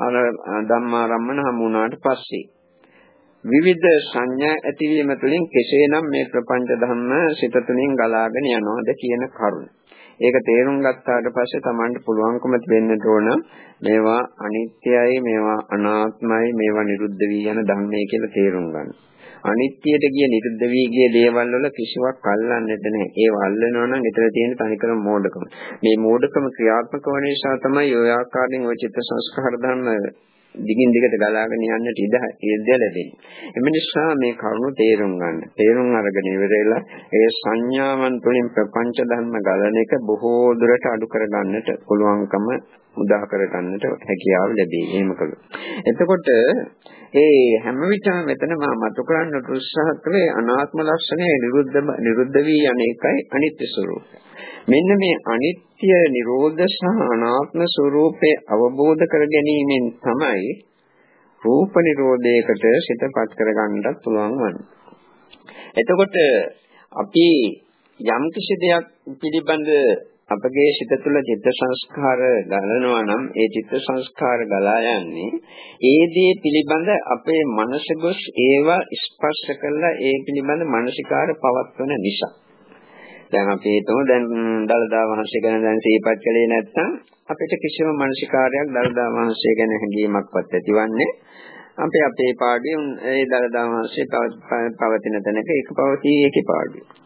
අර ධම්මාරම්මන හමුනාට පස්සේ විවිධ සංඥා ඇතිවීම තුළින් කෙසේනම් මේ ප්‍රපංච ධර්ම සිත තුළින් ගලාගෙන යනවද කියන කරුණ. ඒක තේරුම් ගත්තාට පස්සේ Tamanට පුළුවන්කම වෙන්නට ඕන මේවා අනිත්‍යයි මේවා අනාත්මයි මේවා නිරුද්ධ වී යන ධර්මයේ කියලා තේරුම් ගන්න. අනිත්‍යයට කිය නිරුද්ධ වී ගිය දේවල් වල කිසිවක් අල්ලන්නට නැහැ. ඒව අල්ලනවා නම් ඊතල තියෙන තනිකරම මෝඩකම. මේ මෝඩකම ක්‍රියාත්මක වන නිසා තමයි ඔය ආකාරයෙන් ඔය චිත්ත සංස්කාර ධර්ම දිගින් දිගට ගලාගෙන යන්නට ඉඩ ඉඩ ලැබෙන්නේ. එම නිසා මේ කරුණු තේරුම් ගන්න. තේරුම් අරගෙන ඉවරලා ඒ සංඥාවන් තුළින් ප්‍රපංච ධර්ම ගලන එක බොහෝ දුරට අඩු කර ගන්නට පුළුවන්කම උදා කර ගන්නට හැකියාව ලැබේ. එහෙම කළොත්. එතකොට ඒ හැම විටම මෙතන මා මතු කරන්න උත්සාහ කළේ අනාත්ම ලක්ෂණය නිරුද්ධ නිරුද්ධ වී අනේකයි අනිත්‍ය ස්වરૂපය. මෙන්න මේ අනිත්‍ය නිරෝධ සහ අනාත්ම ස්වરૂපේ අවබෝධ කර ගැනීමෙන් තමයි රූප නිරෝධයකට සිතපත් කරගන්නත් පුළුවන් වන්නේ. එතකොට අපි යම් කිසි දෙයක් පිළිබඳ අපගේ සිත තුළ චිත්ත සංස්කාර ගලනවා නම් ඒ චිත්ත සංස්කාර ගලා යන්නේ ඒ දේ පිළිබඳ අපේ මනස ගොස් ඒවා ස්පර්ශ කරලා ඒ පිළිබඳ මානසිකාර පවත්වන නිසා. දැන් අපි හිතමු දැන් දලදා වහන්සේ ගැන දැන් සිහිපත් කළේ නැත්නම් අපිට කිසිම මානසිකාරයක් දලදා වහන්සේ ගැන හැඟීමක්වත් ඇතිවන්නේ අපි අපේ පාඩුවේ ඒ දලදා වහන්සේ පවතින තැනක ඒක පවතී ඒකේ පාඩුවේ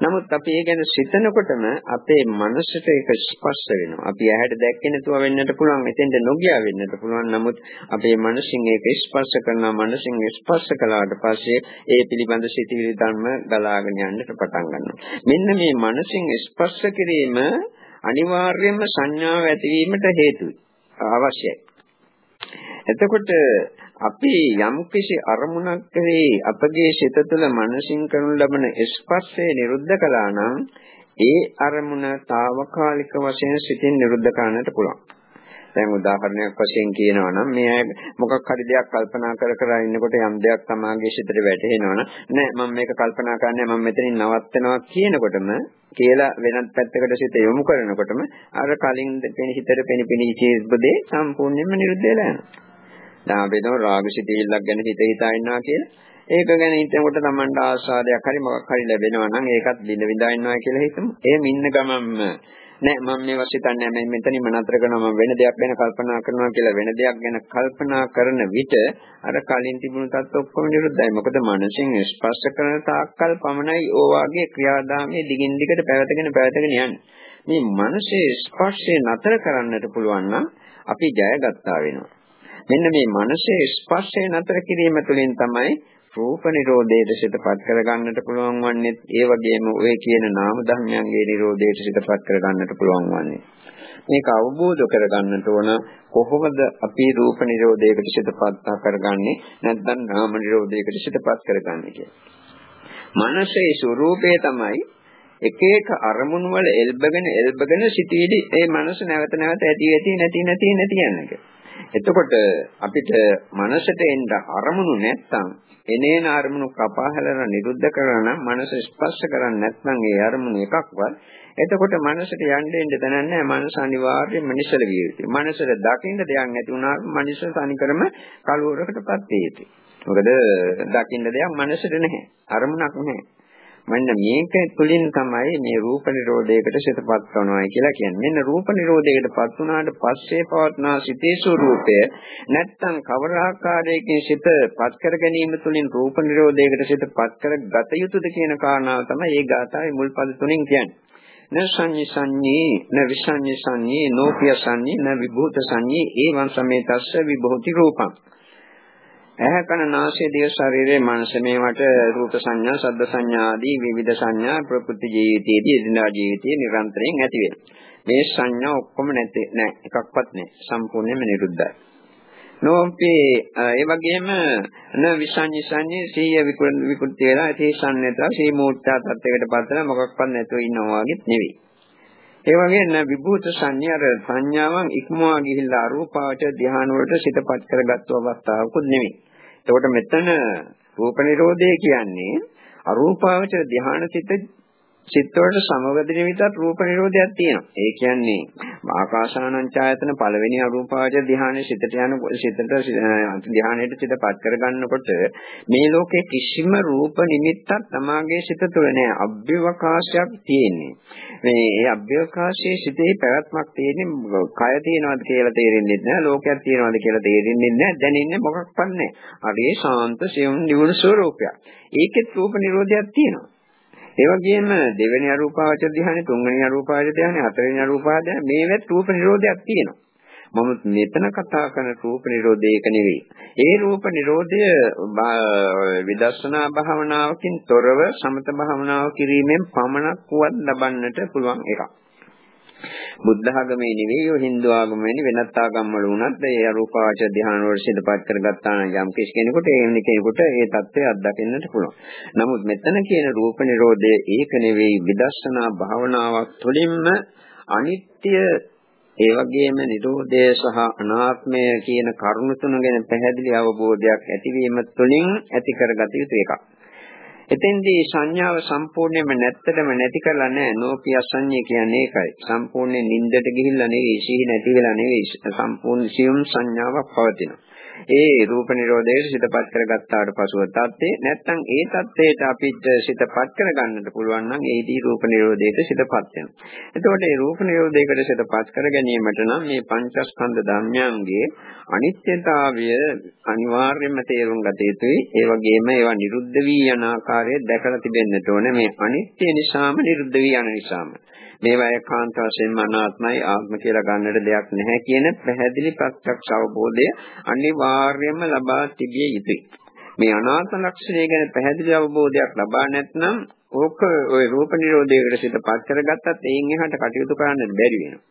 නමුත් අපි ඒ ගැන සිතනකොටම අපේ මනසට ඒක ස්පර්ශ වෙනවා. අපි ඇහැට දැක්කේ නැතුව වෙන්නට පුළුවන්, එතෙන්ට නොගියා වෙන්නට පුළුවන්. නමුත් අපේ මනසින් ඒක ස්පර්ශ කරනවා. මනසින් ස්පර්ශ කළාට පස්සේ ඒ පිළිබඳ සිතිවිලි ධර්ම ගලාගෙන යන්නට පටන් ගන්නවා. මෙන්න මේ මනසින් ස්පර්ශ කිරීම අනිවාර්යයෙන්ම සංඥාව ඇතිවීමට හේතුයි. අවශ්‍යයි. එතකොට අපි යම්කිසි අරමුණක් කෙරෙහි අපගේ සිත තුළ මනසින් කරනු ලබන ස්පර්ශය නිරුද්ධ කළා නම් ඒ අරමුණ తాවකාලික වශයෙන් සිතින් නිරුද්ධ කරන්නට පුළුවන්. දැන් උදාහරණයක් වශයෙන් කියනවා නම් මේ මොකක් හරි දෙයක් කල්පනා කර කර ඉන්නකොට යම් දෙයක් තමාගේ සිතට වැටහෙනවනම් නෑ මම මේක කල්පනා කරන්නේ මම මෙතනින් නවත්තනවා කියනකොටම කියලා වෙනත් පැත්තකට සිත යොමු කරනකොටම අර කලින් පෙන හිතට පෙනිපෙනී චේස්බදේ සම්පූර්ණයෙන්ම නිරුද්ධ වෙලා යනවා. දැන් අපි හිතමු රාගසිතීල්ලක් ගැන හිත හිතා ඉන්නවා කියලා. ඒක ගැන හිතනකොට Tamanට ආස්වාදයක් හරි මොකක් හරි ලැබෙනවා නම් ඒකත් බිඳ විඳා ඉන්නවා කියලා හිතමු. එහෙම ඉන්න ගමන්ම නෑ මම මේවා සිතන්නේ මම මෙතනින්ම නතර කරනවා මම වෙන දෙයක් ගැන කල්පනා කරනවා කියලා වෙන දෙයක් ගැන කල්පනා කරන විට අර කලින් තිබුණු තත්ත්ව ඔක්කොම නිරුද්ධයි. මොකද මනසෙන් ස්පර්ශ කරන තාක්කල් පමණයි ඕවාගේ ක්‍රියාදාමයේ දිගින් දිගට පැවතගෙන පැවතගෙන යන්නේ. මේ මනසේ ස්පර්ශය නතර කරන්නට පුළුවන් නම් අපි ජයගත්තා වෙනවා. මෙන්න මේ මනසේ ස්පර්ශය නතර කිරීම තුළින් තමයි රූප නිරෝධයට සිතපත් කරගන්නට පුළුවන් වන්නේ. ඒ වගේම ඔය කියන නාම ධර්මයන්ගේ නිරෝධයට සිතපත් කරගන්නට පුළුවන් වන්නේ. මේක අවබෝධ කරගන්නට ඕන කොහොමද අපි රූප නිරෝධයකට සිතපත් කරගන්නේ නැත්නම් නාම නිරෝධයකට සිතපත් කරගන්නේ කියලා. මනසේ ස්වરૂපය තමයි එක එක අරමුණු වල එල්බගෙන එල්බගෙන සිටීදී ඒ මනස නැවත නැවත ඇති ඇති නැති නැති නැති යනක. එතකොට අපිට මනසට එන්න අරමුණු නැත්තම් එනේන අරමුණු කපාහැලන නිරුද්ධ කරන මනස ස්පර්ශ කරන්නේ නැත්නම් ඒ අරමුණු එකක්වත් එතකොට මනසට යන්න දෙන්න දැනන්නේ මනස අනිවාර්යයෙන්ම නිසල විය යුතුයි. මනසට දකින්න දෙයක් නැති වුණාම මනස තනිකරම කලවරකටපත් වේ යුතුයි. මොකද දකින්න දෙයක් මනසට නැහැ. අරමුණක් නැහැ. මෙන්න මේක තුළින් තමයි මේ රූප නිරෝධයකට සිතපත් කරනවා කියලා කියන්නේ. මෙන්න රූප නිරෝධයකටපත් වුණාට පස්සේ පවත්නා සිතේ ස්වરૂපය නැත්තම් කවර ආකාරයකින් සිතපත් කර ගැනීම තුළින් රූප නිරෝධයකට සිතපත් කරගත යුතුද කියන කාරණාව තමයි මේ ගාථාවේ මුල් පද තුنين කියන්නේ. නසඤ්ඤි සංඤී නවිසඤ්ඤි සංඤී නෝපිය සංඤී නවිභූත සංඤී ඒවං සමේතස්ස විභූති රූපං ඇහැ කන නාසය දිව ශරීරයේ මනස මේවට රූප සංඥා, ශබ්ද සංඥා ආදී විවිධ සංඥා ප්‍රකෘති ජීවිතයේදී එදිනදා ජීවිතයේ නිරන්තරයෙන් ඇති වෙනවා. මේ සංඥා ඔක්කොම නැති නෑ එකක්වත් නෑ සම්පූර්ණයෙන්ම නිරුද්ධයි. නොම්පි ඒ වගේම න විසඤ්ඤ සංඤේ සීය විකෘති වෙලා ඒ සංනේතර සී මූර්තා තත්යකට පස්සන මොකක්වත් නැතුව ඉන්නවා වගේ නෙවෙයි. ඒ වගේම විභූත සංඥාර සංඥාවන් ඉක්මවා ගිහිල්ලා අරූපාවච ධ්‍යාන වලට සිතපත් කරගත්තු අවස්ථාවකුත් නෙවෙයි. එතකොට මෙතන රූප නිරෝධය කියන්නේ අරූපාවචර ධ්‍යාන සිත චිත්ත වලට සමවදින විතර රූප නිරෝධයක් තියෙනවා. ඒ කියන්නේ ආකාසානං ඡායතන පළවෙනි අරූපාවචර ධ්‍යානෙ සිතට යන සිතට ධ්‍යානෙට සිතපත් කරගන්නකොට මේ ලෝකේ කිසිම රූප නිමිත්තක් තමාගේ සිත තුළ නෑ. අභ්‍යවකාශයක් තියෙන්නේ. මේ ඒ අභ්‍යවකාශයේ සිතේ පැවැත්මක් තියෙන්නේ කය තියෙනවද කියලා තේරෙන්නේ නැහැ. ලෝකයක් තියෙනවද කියලා තේරෙන්නේ නැහැ. දැනෙන්නේ මොකක්වත් නැහැ. හරි ශාන්ත සියුම් නිවුණු ස්වરૂපයක්. ඒකෙත් රූප නිරෝධයක් තියෙනවා. ඒ වගේම දෙවෙනි අරූපාවචර ධ්‍යානෙ, තුන්වෙනි අරූපාවචර ධ්‍යානෙ, හතරවෙනි අරූපාවචර ධ්‍යානෙ මේවෙත් රූප නිරෝධයක් තියෙනවා. මම මෙතන කතා කරන රූප නිරෝධය ඒක නෙවෙයි. ඒ රූප නිරෝධය විදර්ශනා භාවනාවකින් තොරව සමත භාවනාව කිරීමෙන් පමණක් වත් ලබන්නට පුළුවන් එකක්. බුද්ධ ආගමේ නෙවෙයි ඔය Hindu ආගමේ වෙනත් ආගම් වල වුණත් ඒ අරූපාවච ධ්‍යාන වල සිද්ධපත් කරගත්තා නම් යම් කිසි කෙනෙකුට ඒ කෙනෙකුට ඒ தත්ත්වය අත්දකින්නට පුළුවන්. නමුත් මෙතන කියන රූප නිරෝධය ඒක නෙවෙයි විදර්ශනා භාවනාවක් තුළින්ම අනිත්‍ය ඒ වගේම නිරෝධය සහ අනාත්මය කියන කරුණු තුන ගැන පැහැදිලි අවබෝධයක් ඇතිවීම තුළින් ඇති කරගත යුතු එකක්. එතෙන්දී සංඥාව සම්පූර්ණයෙන්ම නැත්තටම නැති කරලා නැහැ. නෝපිය සංඥා කියන්නේ ඒකයි. සම්පූර්ණයෙන් නින්දට ගිහිල්ලා නෙවෙයි, සිහි නැති වෙලා නෙවෙයි. සම්පූර්ණ සියුම් සංඥාවක් පවතිනවා. ඒ රූප නිරෝධයට සිතපත් කරගත්තාට පසුව තත්ත්වේ නැත්නම් ඒ තත්ත්වයට අපිට සිතපත් කරගන්නට පුළුවන් නම් ඒදී රූප නිරෝධයට සිතපත් වෙනවා. එතකොට මේ රූප නිරෝධයකට සිතපත් කර ගැනීමට නම් මේ පංචස්කන්ධ ධර්මයන්ගේ අනිත්‍යතාවය අනිවාර්යයෙන්ම තේරුම් ගත යුතුයි. ඒ වගේම ඒවා නිරුද්ධ වී යන ආකාරය දැකලා තිබෙන්නට ඕනේ. මේ අනිත්‍ය නිසාම නිරුද්ධ වී යන නිසාම. මේවා ඒකාන්ත වශයෙන්ම අනාත්මයි ආත්ම කියලා ගන්නට දෙයක් නැහැ කියන පැහැදිලි ප්‍රත්‍යක්ෂ අවබෝධය අනිවාර්යයෙන්ම ලබා තිබිය යුතුයි. මේ අනාත්ම ලක්ෂණය ගැන පැහැදිලි අවබෝධයක් ලබා නැත්නම් ඕක ওই රූප නිරෝධයකට සිතපත් කරගත්තත් එයින් එහාට කටයුතු කරන්න බැරි වෙනවා.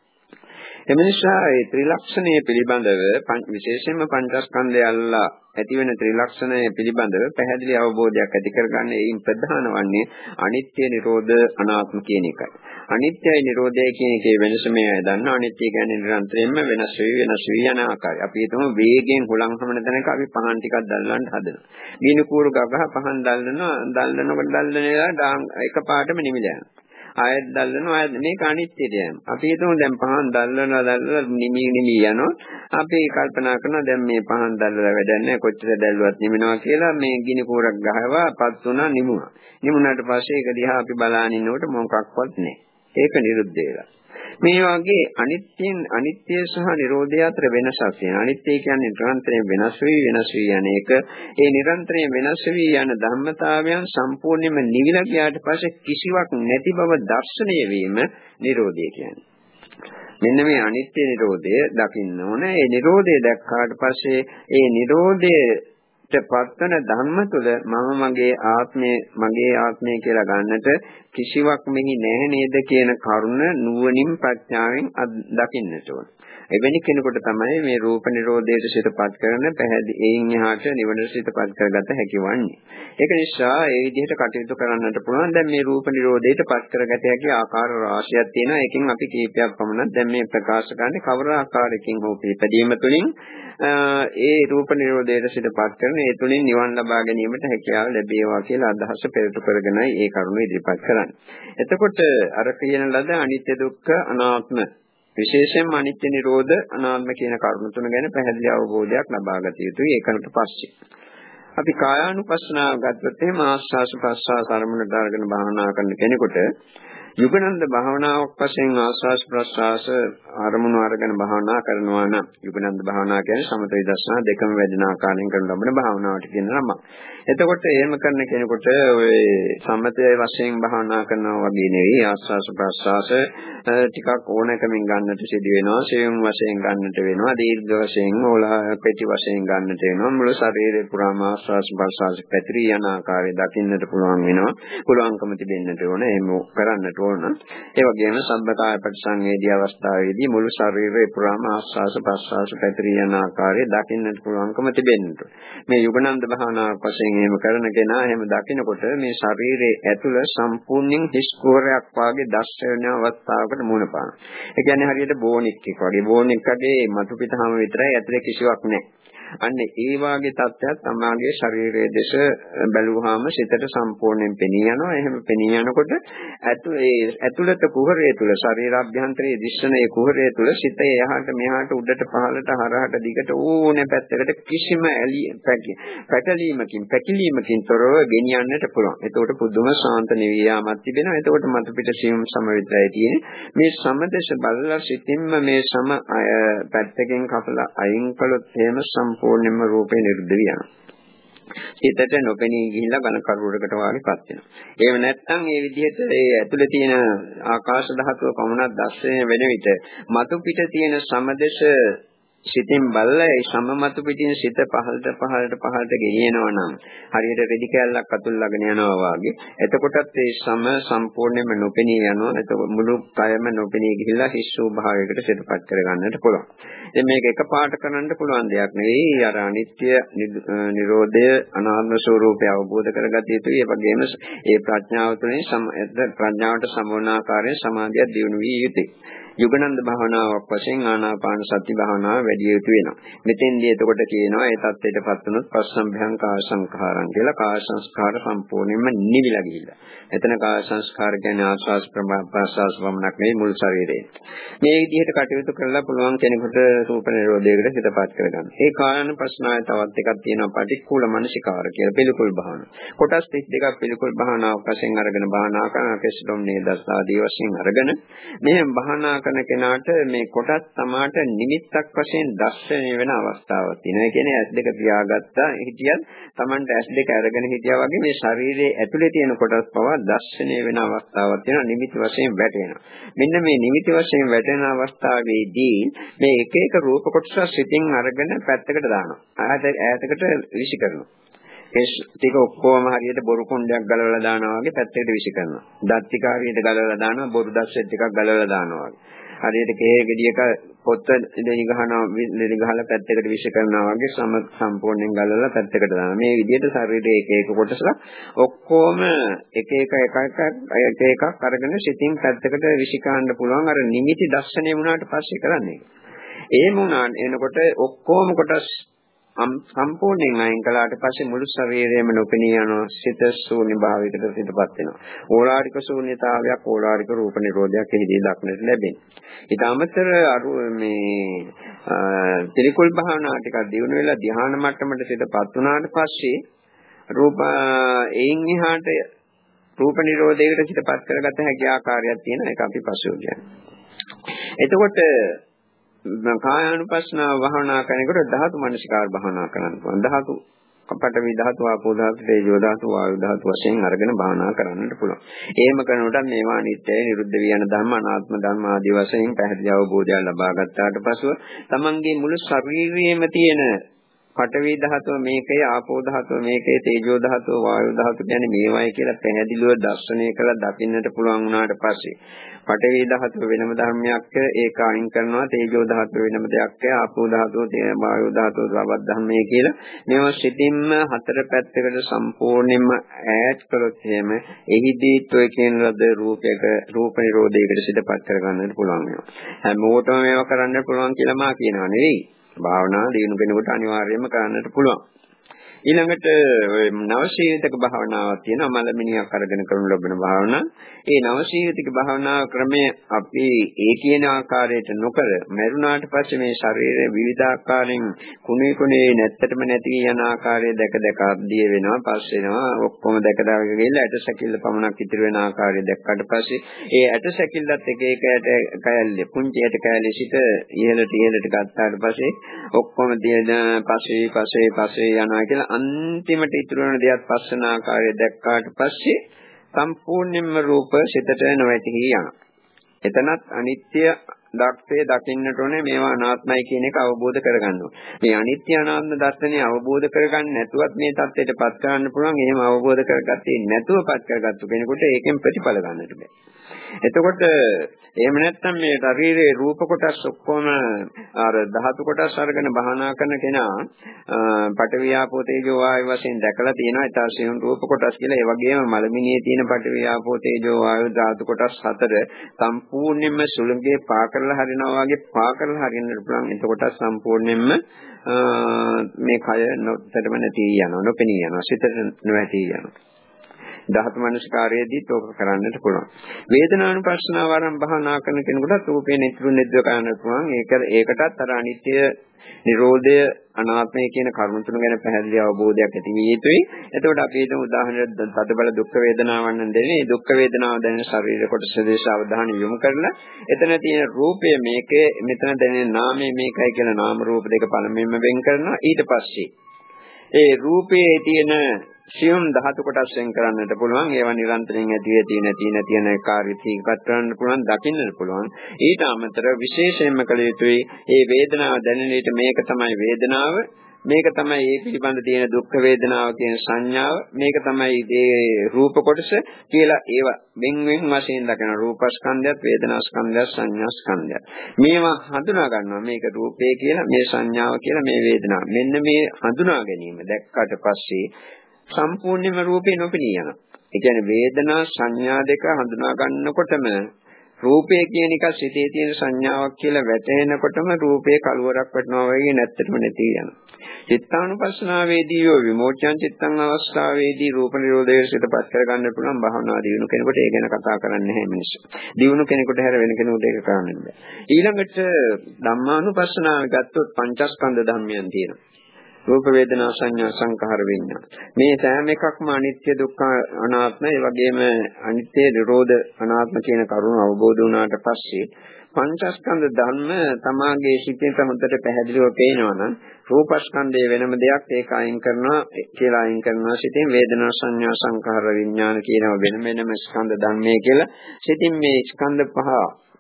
එම නිසා මේ ත්‍රිලක්ෂණය පිළිබඳව විශේෂයෙන්ම පංචස්කන්ධය අල්ලා ඇතිවෙන ත්‍රිලක්ෂණය පිළිබඳව පැහැදිලි අවබෝධයක් ඇති කරගන්න ඒයින් ප්‍රධාන වන්නේ අනිත්‍ය නිරෝධ අනාත්ම කියන එකයි. අනිත්‍යයි නිරෝධය කියන එකේ වෙනස මේ අය දන්නා අනිත්‍ය කියන්නේ නිරන්තරයෙන්ම වෙනස් වෙවි වෙනස් වී යන ආකාරය. අපි හිතමු වේගයෙන් හුලං හමන තැනක අපි පහන් ටිකක් දැල්වන්න හදනවා. මීනු කූරු ගගහ පහන් දැල්නවා දැල්නකොට දැල්න එකපාරටම නිමිලා යනවා. ආයෙත් දැල්ලනවා ආයෙත් මේක අනිත්‍යද යනවා. අපි හිතමු දැන් පහන් දැල්ලනවා දැල්ලලා නිමි නිමි යනවා. අපි කල්පනා කරනවා දැන් මේ පහන් දැල්ලලා වැඩක් නැහැ කොච්චර දැල්ලුවත් නිමිනවා කියලා මේ ගිනි කෝරක් ගහවා පත් වුණා නිමුණා. නිමුණාට පස්සේ ඒක දිහා අපි බලාගෙන ඉන්නකොට මොකක්වත් නැහැ. ඒක නිරුද්ධ වෙලා. මේ වගේ අනිත්‍යයෙන් අනිත්‍ය සහ නිරෝධය අතර වෙනසක් තියෙනවා. අනිත්‍ය කියන්නේ නිරන්තරයෙන් වෙනස් වී වෙනස් වී යන එක. ඒ නිරන්තරයෙන් වෙනස් වී යන ධර්මතාවයන් සම්පූර්ණයෙන්ම නිවිලා ගියාට පස්සේ කිසිවක් නැති බව දර්ශනය වීම නිරෝධය කියන්නේ. මෙන්න මේ අනිත්‍ය නිරෝධය දකින්න ඕන. ඒ නිරෝධය දැක්කාට පස්සේ ඒ නිරෝධය පත්වන ධර්ම තුළ මම මගේ ආත්මය මගේ ආත්මය කියලා ගන්නට කිසිවක් මෙහි නැහැ නේද කියන කරුණ නුවණින් ප්‍රඥාවෙන් දකින්නට ඕන. එවැනි කෙනෙකුට තමයි මේ රූප නිරෝධයට සිතපත් කරන පැහැදිලි එයින් එහාට නිවනට සිතපත් කරගත හැකි වන්නේ. ඒක නිසා ඒ විදිහට කටයුතු කරන්නට පුළුවන්. දැන් මේ රූප නිරෝධයට පත් කරගත හැකි ආකාර රාශියක් තියෙනවා. ඒකෙන් අපි කීපයක් පමණක් දැන් මේ ප්‍රකාශ කරන්නේ කවර ආකාරයකින් හෝ පිළිපැදීම තුළින් ඒ රූප නිරෝධයට සිතපත් කරන ඒ තුළින් නිවන් ලබා ගැනීමට හැකියාව ලැබේවා කියලා අදහස පෙරට කරගෙනයි ඒ කරුණ ඉදිරිපත් කරන්නේ. එතකොට අර කියන ලද අනිත්‍ය දුක්ඛ අනාත්ම විශේෂයෙන්ම අනිත්‍ය නිරෝධ අනාත්ම කියන කරුණු තුන ගැන පැහැදිලි අවබෝධයක් ලබා ගත යුතුයි ඒකට පස්සේ. අපි කායානුපස්සනාව ගත්තොත් එහෙම ආස්වාස ප්‍රස්වාස අරමුණට අරගෙන භාවනා කරන කෙනෙකුට යුගනන්ද භාවනාවක් වශයෙන් ආස්වාස් ප්‍රස්වාස අරමුණු අරගෙන භාවනා කරනවා නම් යුගනන්ද භාවනා කියන්නේ සමත විදර්ශනා දෙකම වැඩින ආකාරයෙන් කරන ලබන භාවනාවට කියන නම. එතකොට එහෙම කරන කෙනෙකුට ඔය සමතය වශයෙන් භාවනා කරනවා වගේ නෙවෙයි ආස්වාස් ප්‍රස්වාස ටිකක් ඕනකමින් ගන්නට සිදු වෙනවා. සියුම් වශයෙන් ගන්නට වෙනවා. දීර්ඝ වශයෙන් ඕලා පෙටි වශයෙන් ගන්නට වෙනවා. මුළු ශරීරේ පුරාම ආස්වාස් ප්‍රස්වාස පැතිරී යන ආකාරය දකින්නට පුළුවන් වෙනවා. පුළුවන්කම තිබෙන්නට ඕන. එහෙම කරන්නට ඕන. ඒ වගේම සම්බකාය ප්‍රතිසංවේදී අවස්ථාවේදී මුළු ශරීරේ පුරාම ආස්වාස ප්‍රස්වාස පැතිරී යන ආකාරය දකින්නට පුළුවන්කම තිබෙන්නට. මේ යුගනන්ද භාවනාවක් වශයෙන් එහෙම කරන කෙනා එහෙම දකිනකොට මේ ශරීරයේ ඇතුළ සම්පූර්ණයෙන් හිස් කුහරයක් වාගේ දැස්වෙන අවස්ථාවකට මුහුණ පානවා. ඒ කියන්නේ හරියට බෝනික් එක වගේ බෝනික් කඩේ මතු පිටහම විතරයි ඇතුලේ කිසිවක් නැහැ. අන්න ඒ වාගේ තත්ත්වයක් තමාගේ ශරීරයේ දේශ බැලුවාම සිතට සම්පූර්ණයෙන් පෙනී යනවා. එහෙම පෙනී යනකොට ඇතුළත කුහරය තුල ශරීරාභ්‍යන්තරයේ දිස්සන ඒ කුහරය තුල සිත එහාට මෙහාට උඩට පහළට හරහට දිගට ඕනේ පැත්තකට කිසිම පැටලීමකින් පැකිලීමකින් තොරව ගෙනියන්නට පුළුවන්. එතකොට පුදුම ශාන්ත නිවියාමක් තිබෙනවා. එතකොට මත පිට සියුම් සමවිතරයි තියෙන්නේ. මේ සමදේශ බලලා සිතින්ම මේ සම පැත්තකින් කපලා අයින් කළොත් එහෙම සම් සම්පූර්ණයෙන්ම රූපේ නිරුද්ධ වෙනවා. හිතට නොපෙනී ගිහිල්ලා ඝන කරුවරකට වාගේපත් වෙනවා. එහෙම නැත්නම් මේ විදිහට ඒ ඇතුලේ තියෙන ආකාශ ධාතුව පමණක් දැස්වෙන වෙන විට මතු පිට තියෙන සමදේශ සිතින් බලලා ඒ සමමතු පිටින් සිත පහළට පහළට පහළට ගෙනියනවා නම් හරියට රෙදි කැල්ලක් අතුල්ලාගෙන යනවා වගේ. එතකොටත් ඒ සම සම්පූර්ණයෙන්ම නොපෙනී යනවා. එතකොට මුළු කයම නොපෙනී ගිහිල්ලා හිස්සු භාවයකට සිතපත් කරගන්නට පුළුවන්. ඉතින් මේක එකපාරට කරන්න පුළුවන් දෙයක් නෙවෙයි. අර අනිත්‍ය නිරෝධය අනාත්ම ස්වરૂපය අවබෝධ කරගatiya යුතුයි. ඒ වගේම ඒ ප්‍රඥාව තුළින් ප්‍රඥාවට සම්වන ආකාරයෙන් සමාධිය දියුණු විය යුතුයි. යුගනන්ද භාවනාවක් වශයෙන් ආනාපාන සති භාවනාව වැඩි යුතු වෙනවා. මෙතෙන්දී එතකොට කියනවා ඒ தත්ත්වයටපත් වුණොත් පස්සම්භයං කාය සංඛාරං කියලා කාය සංස්කාර සම්පූර්ණයෙන්ම නිවිලා ගිහිල්ලා. එතන කාය සංස්කාර කියන්නේ ආස්වාස් ප්‍රමාපාසස් වමනක් නෙවෙයි මුල් ශරීරේ. මේ විදිහට කටයුතු කරලා පුළුවන් කෙනෙකුට රූප නිරෝධයකට හිතපත් කරගන්න. ඒ කායන ප්‍රශ්නාය තවත් එකක් තියෙනවා පටික්කුල මනසිකාර කියලා පිළිකුල් භාවනාව. කොටස් 32ක් පිළිකුල් භාවනාවක් වශයෙන් අරගෙන භාවනා කරන කෙස්ලොම් නේදස් ආදී වශයෙන් අරගෙන මෙහෙම භාවනා කරන කෙනාට මේ කොටස් තමාට නිමිත්තක් වශයෙන් දැස්වෙන වෙන අවස්ථාවක් තියෙනවා. ඒ කියන්නේ ඇස් දෙක පියාගත්තා හිටියත් Tamanට ඇස් දෙක අරගෙන හිටියා වගේ මේ ශරීරයේ ඇතුලේ තියෙන කොටස් පවා දැස්වෙන වෙන අවස්ථාවක් තියෙනවා. නිමිති වශයෙන් වැටෙනවා. මෙන්න මේ නිමිති වශයෙන් වැටෙන අවස්ථාවේදී මේ එක එක රූප කොටස් සිතින් අරගෙන පැත්තකට දානවා. ඈත ඈතකට විසි කරනවා. ඒ ටික ඔක්කොම හරියට බොරු කොණ්ඩයක් ගලවලා දානවා වගේ පැත්තකට විසි කරනවා. දත් ටික හරියට ගලවලා දානවා බොරු දස්සෙත් ටිකක් ගලවලා දානවා වගේ. හරියට කේ ගෙඩියක පොත්ත දෙලි ගහනවා දෙලි ගහලා පැත්තකට විශ් කරනවා වගේ සම සම්පූර්ණයෙන් ගලවලා පැත්තකට දානවා. මේ විදිහට ශරීරයේ එක එක කොටස ඔක්කොම එක එක එක එක එක එකක් අරගෙන සිතින් පැත්තකට විශ් කරන්න පුළුවන් අර නිමිති දර්ශනය වුණාට පස්සේ කරන්නේ. ඒ වුණාන් එනකොට ඔක්කොම කොටස් සම්පූර්ණයෙන් අයින් කළාට පස්සේ මුළු ශරීරයම නොපෙනී යනවා සිත ශූන්‍ය භාවයකට පිටපත් වෙනවා. ඕලාරික ශූන්‍යතාවයක් ඕලාරික රූප නිරෝධයක් එහිදී දක්නට ලැබෙනවා. ඊට අමතර අරු මේ ත්‍රිකුල් භාවනා ටිකක් දිනු වෙලා ධ්‍යාන මට්ටමට සිතපත් වුණාට පස්සේ රූප එයින් එහාට රූප නිරෝධයකට සිතපත් කරගත හැකි ආකාරයක් තියෙන එක අපි පසුව කියන්නේ. එතකොට කායානුපස්සනාව භාවනා කරනකොට ධාතු මනසිකාර භාවනා කරන්න පුළුවන්. ධාතු පඨවි ධාතු, ආපෝ ධාතු, තේජෝ ධාතු, වායු ධාතු වශයෙන් අරගෙන භාවනා කරන්නට පුළුවන්. එහෙම කරනකොට මේවා අනිත්‍යයි, නිරුද්ධ වියන ධර්ම, අනාත්ම ධර්ම ආදී වශයෙන් පැහැදිලි අවබෝධයක් ලබා ගත්තාට පසුව තමන්ගේ මුළු ශරීරයේම තියෙන පඨවි ධාතුව මේකේ ආපෝ ධාතුව මේකේ තේජෝ ධාතුව වායු ධාතුව කියන්නේ මේවයි කියලා පැහැදිලිව දර්ශනය කරලා දකින්නට පුළුවන් වුණාට පස්සේ. පඨවි ධාතුව වෙනම ධර්මයක් ඒක අයින් කරනවා තේජෝ ධාතුව වෙනම දෙයක් ආපෝ ධාතුව වායු ධාතුව සබත් ධර්මයේ කියලා. මේවා සිතින්ම හතර පැත්තකට සම්පූර්ණයෙන්ම ඈඩ් කළොත් එහෙම එහිදී toy කියන ලද රූපයක රූප නිරෝධයකට සිතපත් කරගන්නට පුළුවන් වෙනවා. හැමෝටම මේවා කරන්න පුළුවන් කියලා මා කියනවා නෙවෙයි. භාවනාව දිනු කෙනෙකුට අනිවාර්යයෙන්ම කරන්නට පුළුවන්. ඊළඟට නවශීවිතක භාවනාවක් තියෙනවා මලමිනියක් අරගෙන කරනු ලබන භාවනාව. ඒ නවශීවිතක භාවනා ක්‍රමය අපි ඒ කියන ආකාරයට නොකර මරුණාට පස්සේ මේ ශරීරයේ විවිධ ආකාරයෙන් කුණේ කුණේ නැත්තටම නැති යන ආකාරය දැක දැක අධ්‍ය වෙනවා පස් වෙනවා. ඔක්කොම දැක දැක ගිහලා ඇට සැකිල්ල පමණක් ඉතිරි වෙන ආකාරය දැක්කට පස්සේ ඒ ඇට සැකිල්ලත් එක එක ඇට කැලේ පුංචි ඇට කැලේ සිට ඉහළට ඉහළට ගත්තාට පස්සේ ඔක්කොම තියෙන පස්සේ පස්සේ පස්සේ යනවා කියලා අන්තිමට ඉතුරු වෙන දෙයක් පස්සන ආකාරය දැක්කාට පස්සේ සම්පූර්ණයෙන්ම රූප සිතට නොවැටහි යනවා. එතනත් අනිත්‍ය දක්ෂේ දකින්නට ඕනේ මේවා අනාත්මයි කියන එක අවබෝධ කරගන්න ඕනේ. මේ අනිත්‍ය අනාත්ම දර්ශනය අවබෝධ කරගන්න නැතුවත් මේ தත්ත්වයටපත් කරන්න පුළුවන්. එහෙම අවබෝධ කරගත්තේ නැතුවපත් කරගත්තු කෙනෙකුට ඒකෙන් ප්‍රතිඵල ගන්නට බෑ. එතකොට එහෙම නැත්නම් මේ ශරීරයේ රූප කොටස් ඔක්කොම අර ධාතු කොටස් අරගෙන බහනා කරන කෙනා පටවියාපෝ තේජෝ වායු වශයෙන් දැකලා තියෙනවා. ඊටාසියුන් රූප කොටස් කියලා ඒ වගේම මලමිනියේ තියෙන පටවියාපෝ තේජෝ වායු ධාතු කොටස් හතර සම්පූර්ණයෙන්ම සුළුගේ පා කරලා හරිනවා වගේ පා කරලා හරින්නට පුළුවන්. එතකොට සම්පූර්ණයෙන්ම මේ කය නොතරම නැති යනවා නොපෙනී යනවා සිතට නොඇති යනවා. ධාතු මනස්කාරයේදීත් ඕක කරන්නට පුළුවන්. වේදනානුපස්සනාව ආරම්භ භාවනා කරන කෙනෙකුට රූපේ නිතරු නිද්ද කරන්න පුළුවන්. ඒක ඒකටත් අර අනිත්‍ය නිරෝධය අනාත්මය කියන කරුණු තුන ගැන පැහැදිලි අවබෝධයක් ඇති විය යුතුයි. එතකොට අපි හිතමු උදාහරණයක් තදබල දුක් වේදනාවන් දෙන්නේ දුක් වේදනාව දැනෙන ශරීර කොටස දේශ අවධානය යොමු කරලා එතන තියෙන රූපය මේකේ මෙතන දැනෙන නාමය මේකයි කියලා නාම රූප දෙක පළමුවෙන්ම වෙන් කරනවා. ඊට පස්සේ ඒ රූපයේ තියෙන සියුම් ධාතු කොටස් වෙන් කරන්නට පුළුවන් ඒවා නිරන්තරයෙන් ඇති වෙති නැති නැති යන කාර්ය තීකත් කරන්න පුළුවන් දකින්නට පුළුවන්. ඊට අමතරව විශේෂයෙන්ම කළ යුතුයි මේ වේදනාව දැනෙන විට මේක තමයි වේදනාව මේක තමයි මේ පිළිබඳ තියෙන දුක් වේදනාව කියන සංඥාව මේක තමයි මේ රූප කොටස කියලා ඒවා වෙන වෙන වශයෙන් දකින රූපස්කන්ධයත් වේදනාස්කන්ධයත් සංඥාස්කන්ධයත්. මේවා හඳුනා ගන්නවා මේක රූපේ කියලා මේ සංඥාව කියලා මේ වේදනාව. මෙන්න මේ හඳුනා ගැනීම දැක්කට පස්සේ සම්පූර්ණයෙන්ම රූපේ නොපෙනී යනවා. ඒ කියන්නේ වේදනා සංඥා දෙක හඳුනා ගන්නකොටම රූපය කියන එක සිතේ තියෙන සංඥාවක් කියලා වැටහෙනකොටම රූපේ කලවරක් වටනවා වගේ නැත්තටම නැති යනවා. චිත්තානුපස්සනාවේදී යෝ විමෝචන චිත්තං අවස්ථාවේදී රූප නිරෝධයේ සිතපත් කරගන්න පුළුවන් භාවනා දිනු කෙනෙකුට ඒ ගැන කතා කරන්නේ නැහැ මිනිස්සු. දිනු කෙනෙකුට හැර වෙන කෙනෙකුට ඒක කරන්න බෑ. ඊළඟට ධම්මානුපස්සනාව ගත්තොත් පංචස්කන්ධ ධර්මයන් තියෙනවා. රූප වේදනා සංඥා සංඛාර විඤ්ඤාණ. මේ සෑම එකක්ම අනිත්‍ය දුක්ඛ අනාත්ම ඒ වගේම අනිත්‍ය නිරෝධ අනාත්ම කියන කරුණ අවබෝධ වුණාට පස්සේ පංචස්කන්ධ ධර්ම තමාගේ සිතේ සමුද්දට පැහැදිලිව පේනවනම් රූපස්කන්ධය වෙනම දෙයක් ඒක අයින් කරනවා කියලා අයින් කරනවා සිතින් වේදනා සංඥා සංඛාර විඥාන කියනවා වෙන වෙනම ස්කන්ධ ධර්මයේ කියලා සිතින් මේ ස්කන්ධ පහ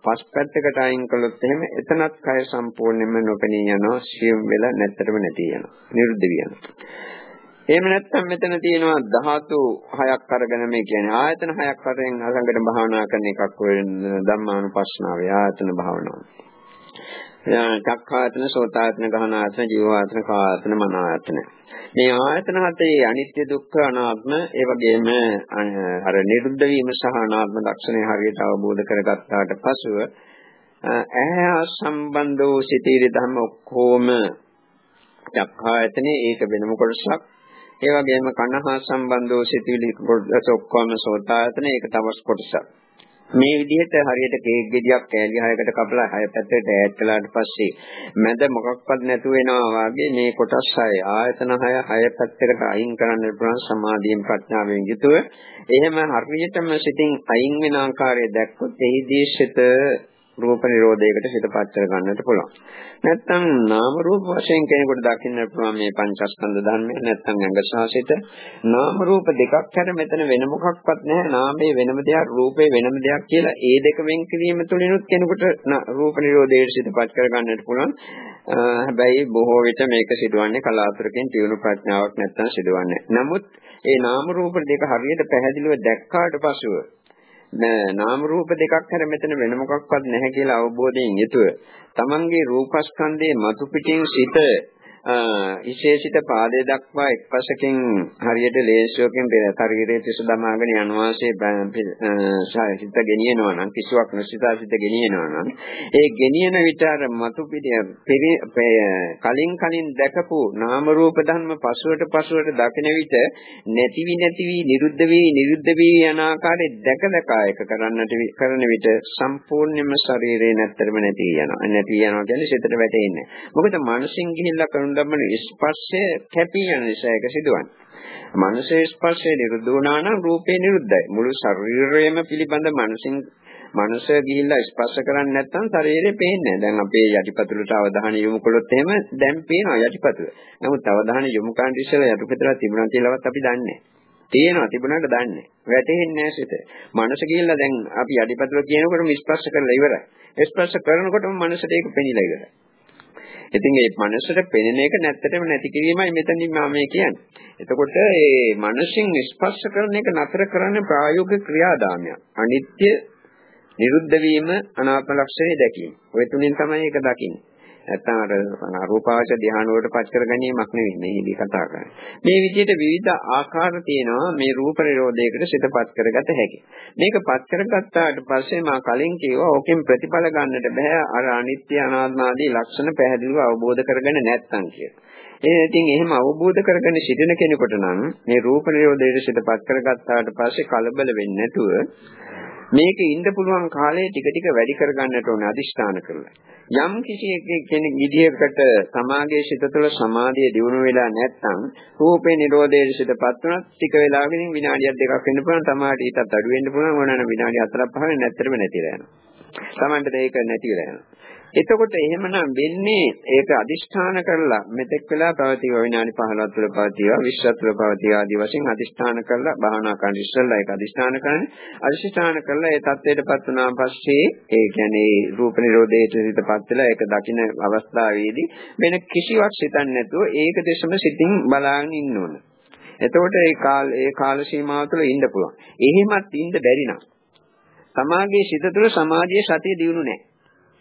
පස් පැත්තකට අයින් කළොත් එහෙම එතනත් කය සම්පූර්ණයෙන්ම නොපෙනී යනවා සියුම් වෙලා නැත්තරම නැති යනවා නිරුද්ධ වෙනවා එහෙම නැත්නම් මෙතන තියෙනවා ධාතු හයක් අරගෙන මේ කියන්නේ ආයතන හයක් අරගෙන අරගෙන භාවනා කරන එකක් වෙන ධම්මානුපස්සනාවේ ආයතන භාවනාව. චක්ඛායතන, සෝතායතන, ගහනායතන, ජීවායතන, කායතන, මනායතන. මේ ආයතන හතේ අනිත්‍ය දුක්ඛ අනාත්ම ඒ වගේම අර නිරුද්ධ වීම සහ අනාත්ම ලක්ෂණය හරියට අවබෝධ කරගත්තාට පසුව ඇහැ සම්බන්ධ වූ සිතීරි ධර්ම ඔක්කොම චක්ඛායතනේ ඒක වෙනම කොටසක් ඒ වගේම කනහා සම්බන්ධ වූ සිතීරි කොටස ඔක්කොම සෝතායතනේ ඒක තවස් කොටසක් මේ විදිහට හරියට කේක් ගෙඩියක් කෑලි හයකට කපලා හය පැත්තට ඈඩ් කළාට පස්සේ මැද මොකක්වත් නැතු වෙනවා වගේ මේ කොටස් හය ආයතන හය හය පැත්තකට අයින් කරන්න පුළුවන් සමාධියෙන් ප්‍රඥාවෙන් යුතුව. එහෙම හරියටම සිතින් අයින් වෙන ආකාරය දැක්කොත් එහිදී සිත රූප නිරෝධයකට හිතපත් කර ගන්නට පුළුවන්. නැත්නම් නාම රූප වශයෙන් කෙනෙකුට දකින්න පුළුවන් මේ පංචස්කන්ධ ධර්මය නැත්නම් අංගසාසිත නාම රූප දෙකක් හැර මෙතන වෙන මොකක්වත් නැහැ. නාමයේ වෙනම දෙයක්, රූපේ වෙනම දෙයක් කියලා ඒ දෙක වෙන් කිරීම තුළිනුත් කෙනෙකුට රූප නිරෝධයට හිතපත් කර ගන්නට පුළුවන්. හැබැයි බොහෝ විට මේක සිදුවන්නේ කලාතුරකින් තියුණු ප්‍රඥාවක් නැත්නම් සිදුවන්නේ. නමුත් ඒ නාම රූප දෙක හරියට පැහැදිලිව දැක්කාට පසුව නාම රූප දෙකක් හැර මෙතන වෙන මොකක්වත් නැහැ කියලා අවබෝධයෙන් යුතුව. තමන්ගේ රූපස්කන්ධයේ මතු පිටින් සිට විශේෂිත පාදයේ දක්වා එක්පසකින් හරියට ලේසියකින් ශරීරයේ තිස දමාගෙන යනවාසේ හිත ගෙනියනවා නම් කිසිවක් නොසිතා සිත ගෙනියනවා නම් ඒ ගෙනියන විට අර මතු කලින් කලින් දැකපු නාම රූප ධර්ම පසුවට පසුවට දකින විට නැතිවි නැතිවි නිරුද්ධ වී නිරුද්ධ වී යන ආකාරය දැක දැක එක කරන්නට කරන විට සම්පූර්ණයෙන්ම ශරීරේ නැත්තරම නැති යනවා. නැති යනවා කියන්නේ සිතට වැටෙන්නේ මොකද මනසින් ගිහිල්ලා කරුණ ලබන ස්පර්ශය කැපී යන නිසා ඒක සිදුවන්නේ. මනසේ ස්පර්ශය නිරුද්ධ වුණා නම් රූපේ නිරුද්ධයි. මුළු ශරීරයම පිළිබඳ මනසින් මනස ගිහිල්ලා ස්පර්ශ කරන්නේ නැත්නම් ශරීරේ පේන්නේ නැහැ. දැන් අපේ යටිපතුලට අවධානය යොමු කළොත් එහෙම දැන් පේනවා යටිපතුල. නමුත් අවධානය යොමු කරන්න ඉස්සෙල්ලා යටිපතුල තිබුණා කියලාවත් අපි දන්නේ නැහැ. තියෙනවා තිබුණාට දන්නේ වැටෙන්නේ නැහැ සිත. මනස ගිහිල්ලා දැන් අපි යටිපතුල කියනකොටම ස්පර්ශ කරලා ඉවරයි. ස්පර්ශ කරනකොටම මනසට ඒක පෙනිලා ඉවරයි. ඉතින් ඒ මනසට පෙනෙන එක නැත්තටම නැති කිරීමයි මෙතනින් මම මේ කියන්නේ. එතකොට ඒ මනසින් ස්පර්ශ කරන එක නතර කරන්න ප්‍රායෝගික ක්‍රියාදාමයක්. අනිත්‍ය, නිරුද්ධ වීම, අනාත්ම ලක්ෂණය දැකීම. ඔය තුනෙන් තමයි ඒක දකින්නේ. නැත්නම් අර රූපාවච ධ්‍යාන වලට පත් කර ගැනීමක් නෙවෙයි මේකදී කතා කරන්නේ. මේ විදිහට විවිධ ආකාර තියෙනවා මේ රූප නිරෝධයකට සිතපත් කරගත හැකි. මේක පත් කරගත්තාට පස්සේ මා කලින් කිව්වා ඕකෙන් ප්‍රතිඵල ගන්නට බෑ අර අනිත්‍ය අනාත්ම ආදී ලක්ෂණ පැහැදිලිව අවබෝධ කරගෙන නැත්නම් කියලා. ඒ ඉතින් එහෙම අවබෝධ කරගෙන සිටින කෙනෙකුට නම් මේ රූප නිරෝධයට සිතපත් කරගත්තාට පස්සේ කලබල වෙන්නේ නැතුව මේක ඉන්න පුළුවන් කාලය ටික ටික වැඩි කරගන්නට ඕනේ අදිෂ්ඨාන කරලා. යම් කිසි කෙනෙක් විදියකට සමාගයේ සිත තුළ සමාධිය දියුණු වෙලා නැත්නම් රූපේ නිරෝධයේ සිතපත් වුණත් ටික වෙලාවකින් විනාඩියක් දෙකක් වෙන්න පුළුවන් තමාට ඊටත් අඩු වෙන්න පුළුවන් ඕනනම් විනාඩි 4ක් 5ක් නැත්තරම නැතිලා යනවා. Tamanට ඒක නැති වෙලා යනවා. එතකොට එහෙමනම් වෙන්නේ ඒක අදිෂ්ඨාන කරලා මෙතෙක් වෙලා පැවතිව විනාඩි 15ක් තුළ පැවතිව 20ක් තුළ පැවතිව ආදී වශයෙන් අදිෂ්ඨාන කරලා භාවනා කරන ඉස්සෙල්ලා ඒක අදිෂ්ඨාන කරන්නේ අදිෂ්ඨාන කරලා ඒ தත්ත්වයටපත් වුණාන් පස්සේ ඒ කියන්නේ රූප නිරෝධයට හිතපත් වෙලා ඒක දකින්න අවස්ථාවේදී වෙන කිසිවක් සිතන්නේ නැතුව ඒක දෙසම සිතින් බලාගෙන ඉන්න ඕන. එතකොට ඒ කාල ඒ කාල සීමාව තුළ ඉන්න පුළුවන්. එහෙමත් ඉන්න බැරි නම් සමාගයේ සිත තුළ සමාජයේ සතිය දියුණු නැහැ.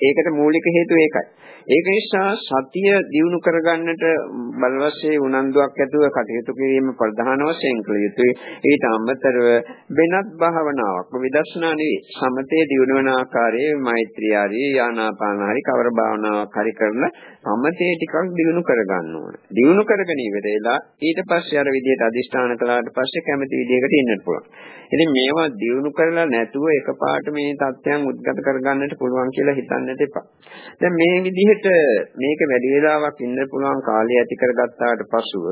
ඒකට මූලික හේතුව ඒකයි. ඒක නිසා සතිය දියුණු කරගන්නට බලවත්සේ උනන්දුවක් ඇතුව කටයුතු කිරීම ප්‍රධාන වශයෙන් කළ යුතුයි. ඊට අමතරව වෙනත් භාවනාවක් විදර්ශනා නෙවෙයි. සමතේ දියුණු වන ආකාරයේ මෛත්‍රී ආදී ආනාපාන හරි කවර භාවනාවක් හරි කරලා සමතේ ටිකක් දියුණු කරගන්න ඕන. දියුණු කරගෙන ඉවරලා ඊට පස්සේ අර විදිහට අදිෂ්ඨාන කළාට පස්සේ කැමති විදිහකට ඉන්නත් පුළුවන්. ඉතින් මේවා දියුණු කරලා නැතුව එකපාරට මේ தත්ත්වයන් උද්ගත කරගන්නට පුළුවන් කියලා හිතන්නට එපා. දැන් මේ විදිහට මේක වැඩි වේලාවක් ඉන්න පුළුවන් කාලය ඇති කරගත්තාට පසුව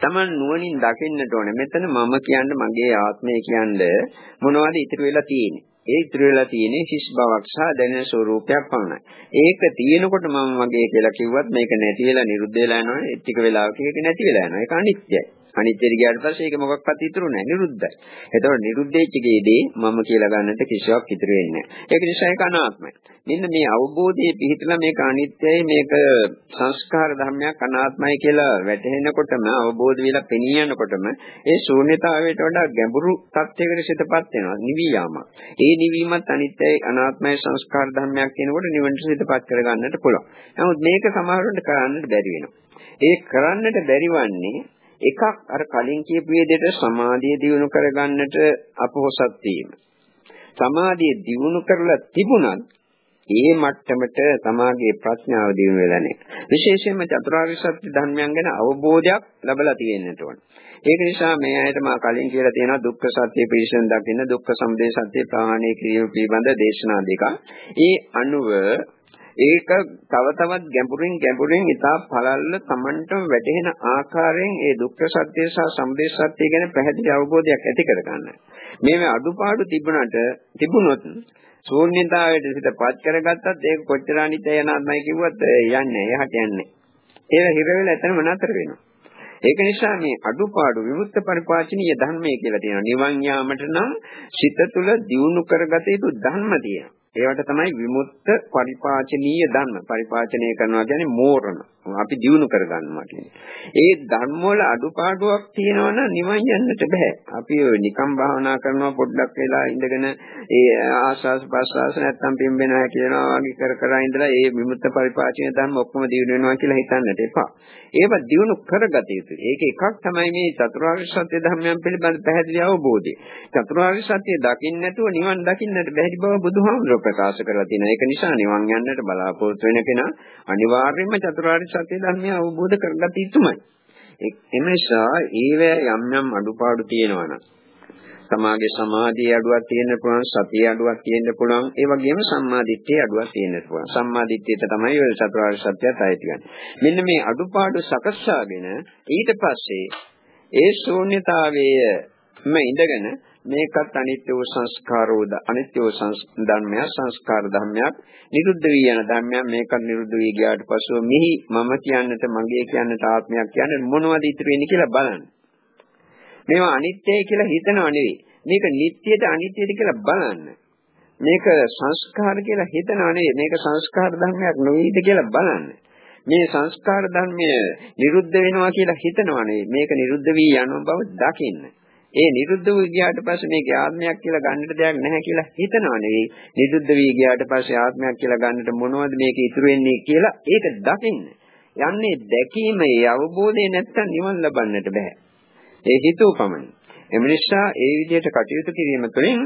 Taman නුවණින් දකින්නට ඕනේ. මෙතන මම කියන්නේ මගේ ආත්මය කියන්නේ මොනවද ඉතුරු වෙලා තියෙන්නේ. ඒ ඉතුරු වෙලා තියෙන්නේ හිස් බවක් සහ දැනෙන ස්වરૂපයක් පමණයි. ඒක තියෙනකොට මම මගේ කියලා කිව්වත් මේක නැති වෙලා නිරුද්ධ වෙලා යනවා. ටික වෙලාවක ඒක නැති වෙලා යනවා. ඒක අනිත්‍යයි. අනිත්‍යයට ගියාට පස්සේ ඒක මොකක්වත් ඉතුරු නැහැ. නිරුද්ධයි. එතකොට නිරුද්ධෙච්ච ගේදී මම කියලා ගන්නට කිසිවක් ඉතුරු වෙන්නේ නැහැ. ඒක නිසා ඒක අනාත්මයි. මෙන්න මේ අවබෝධයේ පිහිටලා මේක අනිත්‍යයි මේක සංස්කාර ධර්මයක් අනාත්මයි කියලා වැටහෙනකොටම අවබෝධ වෙලා පෙනී යනකොටම ඒ ශූන්‍යතාවයට වඩා ගැඹුරු තත්යකට සිතපත් වෙනවා. නිවි යාම. ඒ නිවීමත් අනිත්‍යයි අනාත්මයි සංස්කාර ධර්මයක් කියනකොට නිවනට සිතපත් කරගන්නට පුළුවන්. නමුත් මේක සමහරවිට කරන්නට බැරි වෙනවා. ඒ කරන්නට බැරිවන්නේ එකක් අර කලින් කියපු විදිහට සමාධිය දියුණු කරගන්නට අපොහසත් වීම. සමාධිය දියුණු කරලා තිබුණත් ඒ මට්ටමට තමාගේ ප්‍රඥාව දියුණු වෙලා නැහැ. විශේෂයෙන්ම චතුරාර්ය සත්‍ය ධර්මයන් ගැන අවබෝධයක් ලැබලා තියෙන්නට ඕන. ඒක නිසා මේ ඇයිට මා කලින් කියලා තියෙනවා දුක්ඛ සත්‍ය පිළිසෙන් දකින්න දුක්ඛ සමුදය සත්‍ය ප්‍රහාණය කිරීම පිළිබඳ දේශනා දෙකක්. ඒ අනුව ඒක තව තවත් ගැඹුරින් ගැඹුරින් ඉතා පළල්ල Tamanටම වැටහෙන ආකාරයෙන් ඒ දුක්ඛ සත්‍ය සහ සමුදය සත්‍ය ගැන පැහැදිලි අවබෝධයක් ඇති කරගන්න. මේ අඩුපාඩු තිබුණට තිබුණොත් ශූන්‍යතාවයට සිතපත් කරගත්තත් ඒක කොච්චර අනිත්‍යය නාමයි කිව්වත් යන්නේ එහාට යන්නේ. ඒක හිර වෙලා එතනම නතර වෙනවා. ඒක නිසා මේ අඩුපාඩු විමුක්ත පරිපාචනීය ධර්මය කියලා තියෙනවා. නිවන් යාමට නම් සිත තුළ දියුණු කරගත යුතු ධර්ම තියෙනවා. ඒවට තමයි විමුක්ත පරිපාචනීය ධර්ම. පරිපාචනය කරනවා කියන්නේ මෝරණ. අපි දිනු කරගන්නවා කියන්නේ. ඒ ධර්ම වල අඩුපාඩුවක් තියෙනවා නම් නිවන් යන්නට බෑ. අපි ඔය නිකම් භාවනා කරනවා පොඩ්ඩක් වෙලා ඉඳගෙන ඒ ආස්වාස් ප්‍රස්වාස නැත්තම් පිම්බෙනවා කියනවා වගේ කර කර ඉඳලා ඒ විමුක්ත පරිපාචනීය ධර්ම ඔක්කොම දිනු වෙනවා කියලා හිතන්නට එපා. ඒව දිනු කරගත යුතුයි. ඒක එකක් තමයි මේ චතුරාර්ය සත්‍ය ධර්මයන් පිළිබඳ පැහැදිලි අවබෝධය. චතුරාර්ය සත්‍ය දකින්න නැතුව නිවන් දකින්නට බැරි බව බුදුහාමුදුරුවෝ ප්‍රකාශ කරලා තියෙනවා. ඒක නිසා නිවන් යන්නට බලාපොරොත්තු වෙන කෙනා අනිවාර්යයෙන්ම චතුරාර්ය සත්‍ය ධර්මය අවබෝධ කරගත යුතුමයි. එනිසා ඒවැ යම් යම් අඩුපාඩු තියෙනවා නම් සමාගේ සමාධිය අඩුවක් තියෙන්න පුළුවන් සතිය අඩුවක් තියෙන්න පුළුවන් ඒ වගේම සම්මාදිට්ඨිය අඩුවක් තියෙන්න පුළුවන් සම්මාදිට්ඨියට තමයි ඔය චතුරාර්ය සත්‍යයත් අයිති ගන්න. මෙන්න මේ අඩුපාඩු සකස්සාගෙන ඊට පස්සේ ඒ ශූන්‍යතාවයේම ඉඳගෙන මේකත් අනිත්‍ය වූ සංස්කාරෝද අනිත්‍ය වූ ධර්මයක් සංස්කාර ධර්මයක් නිරුද්ධ වී යන ධර්මයක් මේකත් නිරුද්ධ වී ගියාට පස්සෙ මිහි මම කියන්නට මගේ කියන්නට ආත්මයක් කියන්නේ මොනවද ඉතුරු වෙන්නේ කියලා බලන්න. මේවා අනිත්‍යයි කියලා හිතනව නෙවෙයි. මේක නිට්ටියට අනිත්‍යද කියලා බලන්න. මේක සංස්කාර කියලා හිතනව නෙවෙයි. මේක සංස්කාර ධර්මයක් නෙවෙයිද කියලා බලන්න. මේ සංස්කාර ධර්මය නිරුද්ධ වෙනවා කියලා හිතනව නෙවෙයි. මේක නිරුද්ධ වී යන බව දකින්න. ඒ නිරුද්ධ වූ ගියාට පස්සේ මේක ආත්මයක් කියලා ගන්නට දෙයක් නැහැ කියලා හිතනවා නෙවෙයි. නිරුද්ධ වී ගියාට පස්සේ ආත්මයක් කියලා ගන්නට මොනවද මේක ඉතුරු වෙන්නේ කියලා ඒක දකින්න. යන්නේ දැකීමේ අවබෝධය නැත්තම් නිවන් ලබන්නට බෑ. ඒ හිතුව පමණයි. එම නිසා ඒ විදිහට කටයුතු කිරීම තුළින්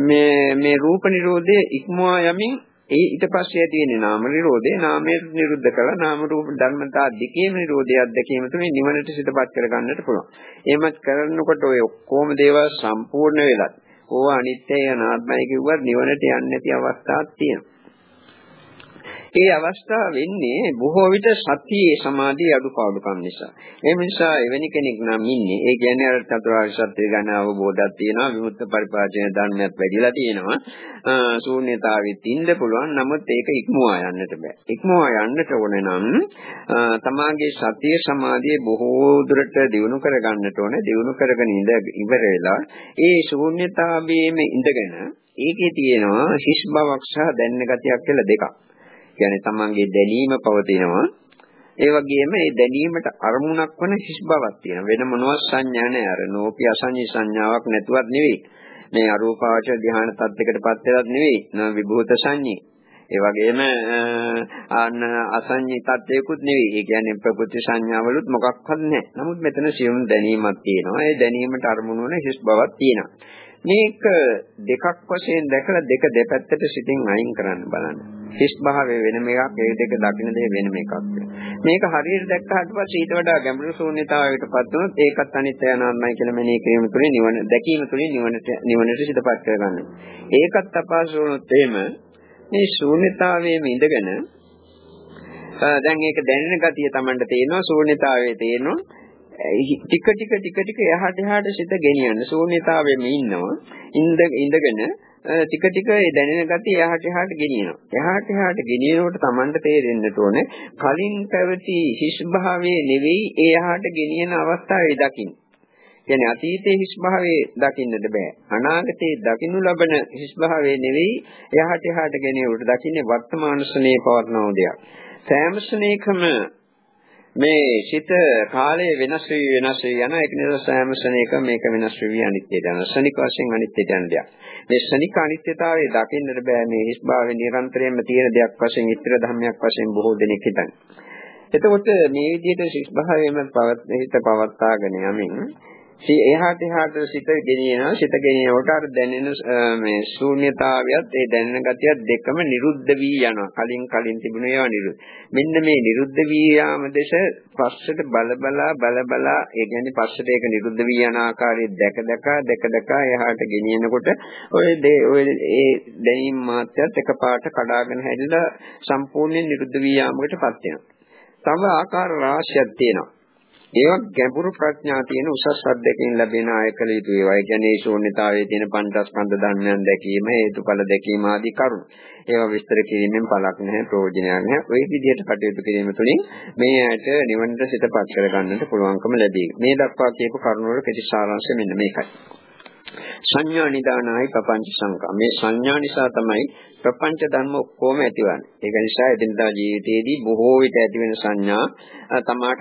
මේ මේ රූප නිරෝධය ඉක්මවා යමින් ඒ ඊට පස්සේ ඇති වෙන්නේ නාම නිරෝධය නාමයේ නිරුද්ධ කළා නාම රූප ධර්මතා දෙකේම නිරෝධය අධ්‍යක්ීම තුනේ නිවනට සිතපත් කර ගන්නට පුළුවන්. එහෙමත් කරනකොට ඔය ඔක්කොම දේවල් සම්පූර්ණ වෙලත් ඕවා අනිත්‍යය අනාත්මයි කිව්වත් නිවනට යන්නේ නැති අවස්ථාවක් තියෙනවා. ඒ අවස්ථාව වෙන්නේ බොහෝ විට සතියේ සමාධියේ අඩුපාඩුකම් නිසා. ඒ නිසා එවැනි කෙනෙක් නම් ඉන්නේ. ඒ කියන්නේ අර චතුරාර්ය සත්‍ය ගැන අවබෝධයක් තියෙනවා. විමුක්ත පරිපාලන ධර්මයක් වැඩිලා තියෙනවා. ශූන්‍යතාවෙත් ඉන්න පුළුවන්. නමුත් ඒක ඉක්මවා යන්නට බෑ. ඉක්මවා යන්නට ඕනේ නම් තමාගේ සතිය සමාධිය බොහෝ දුරට දියුණු කරගන්නට ඕනේ. දියුණු කරගෙන ඉඳ ඉවර වෙලා ඒ ශූන්‍යතාවයේම ඉඳගෙන ඒකේ තියෙනවා හිස් බවක් සහ දැනෙන ගතියක් කියලා දෙකක්. කියන්නේ තමන්ගේ දැනීම පවතිනවා. ඒ වගේම මේ දැනීමට අරමුණක් වන හිස් බවක් තියෙනවා. වෙන මොනවත් සංඥා නැහැ. අර නෝපි අසංඤී සංඥාවක් නැතුවත් නෙවෙයි. මේ අරූපාවචර ධ්‍යාන තත්යකටපත් වෙලත් නෙවෙයි. න විභූත සංඤී. ඒ වගේම අන්න අසංඤී තත්යකුත් නෙවෙයි. ඒ කියන්නේ ප්‍රකෘති සංඥාවලුත් මොකක්වත් නැහැ. නමුත් මෙතන සියුම් දැනීමක් තියෙනවා. ඒ දැනීමට අරමුණු වන හිස් බවක් තියෙනවා. මේක දෙකක් වශයෙන් දැකලා දෙක දෙපැත්තට සිතින් අයින් කරන්න බලන්න. හිස් භාවය වෙනම එකක්, ඒ දෙක දකින්න දේ වෙනම එකක්. මේක හරියට දැක්කහට පස්සේ ඊට වඩා ගැඹුරු ශූන්‍යතාවයකටපත් වුණොත් ඒකත් අනිත්‍ය අනාත්මයි කියලා මෙනෙහි කිරීම තුළින් නිවන දැකීම තුළින් නිවනට නිවනට සිතපත් කරගන්න. ඒකත් අපහසු වුණොත් එහෙම මේ ශූන්‍යතාවයේම ඉඳගෙන දැන් ඒක දැනෙන ගතිය Tamanට තේනවා ශූන්‍යතාවයේ තේනවා ටික ටික ටික ටික එහාට එහාට සිත ගෙනියන්න ශූන්‍යතාවෙම ඉන්නවා ඉඳ ඉඳගෙන ටික ටික ඒ දැනෙන ගතිය එහාට එහාට ගෙනියනවා එහාට එහාට ගෙනියනකොට Tamanට තේරෙන්න ඕනේ කලින් පැවති හිස් භාවයේ නෙවෙයි ඒ එහාට ගෙනියන අවස්ථාවේ දකින්න කියන්නේ අතීතයේ හිස් භාවයේ දකින්නට බෑ. අනාගතයේ දකින්නු ලබන හිස් භාවයේ නෙවෙයි එහාට එහාට ගෙනියුට දකින්නේ වර්තමාන ශ්‍රණේ පවර්ණව දෙයක්. සෑම ශ්‍රණේකම මේ සිත කාලය වෙනස් වී වෙනස් වී යන ඒක නිසා සෑම ශ්‍රණයක මේක වෙනස් වී අනිත්‍යයට යන ශ්‍රණික වශයෙන් අනිත්‍යයට යන දෙයක්. මේ ශ්‍රණික අනිත්‍යතාවය දකින්නට බෑ මේ හිස් භාවයේ නිරන්තරයෙන්ම තියෙන දෙයක් වශයෙන් ඉතිර ධර්මයක් වශයෙන් බොහෝ දෙනෙක් හිතන්නේ. එතකොට මේ විදිහට හිස් භාවයෙන්ම පවත් හිත පවත්වාගෙන යමින් එහාට එහාට සිත ගෙනියනවා. සිත ගෙනියනකොට අර දැනෙන මේ ශූන්‍යතාවයත් ඒ දැනෙන ගතියත් දෙකම නිරුද්ධ වී යනවා. කලින් කලින් තිබුණ ඒවා නිරුද්ධ මෙන්න මේ නිරුද්ධ වී යාම දෙස පස්සට බල බලා බල බලා ඒ කියන්නේ පස්සට ඒක නිරුද්ධ වී යන ආකාරය දැක දැක දැක දැක එහාට ගෙනියනකොට ඔය ඔය ඒ දැනීම් මාත්‍යත් එකපාරට කඩාගෙන හැදිලා සම්පූර්ණයෙන් නිරුද්ධ වී යාමකටපත් වෙනවා. තව ආකාර රාශියක් තියෙනවා. ඒවා ගැඹුරු ප්‍රඥා තියෙන උසස් අධ්‍යක්ෂින් ලැබෙන ආයකල යුතු ඒවා. ඒ කියන්නේ ශූන්‍යතාවයේ තියෙන පංචස්කන්ධ ධර්මයන් දැකීම, හේතුඵල දැකීම ආදී කරුණු. ඒවා විස්තර කිරීමෙන් පළක් නැහැ, ප්‍රයෝජනයක් නැහැ. ওই විදිහට කටයුතු කිරීම තුළින් මේ ඇයට නිවනට සිතපත් කර ගන්නට පුළුවන්කම ලැබේ. මේ දක්වා කියපු කරුණු වල කෙටි සාරාංශය මෙන්න මේකයි. සංඥා නිදානයි ප්‍රපංච සංකා. මේ සංඥා නිසා තමයි ප්‍රපංච ධර්ම ඔක්කොම ඇතිවන්නේ. ඒක නිසා එදිනදා ජීවිතයේදී බොහෝ විට ඇති වෙන සංඥා තමාට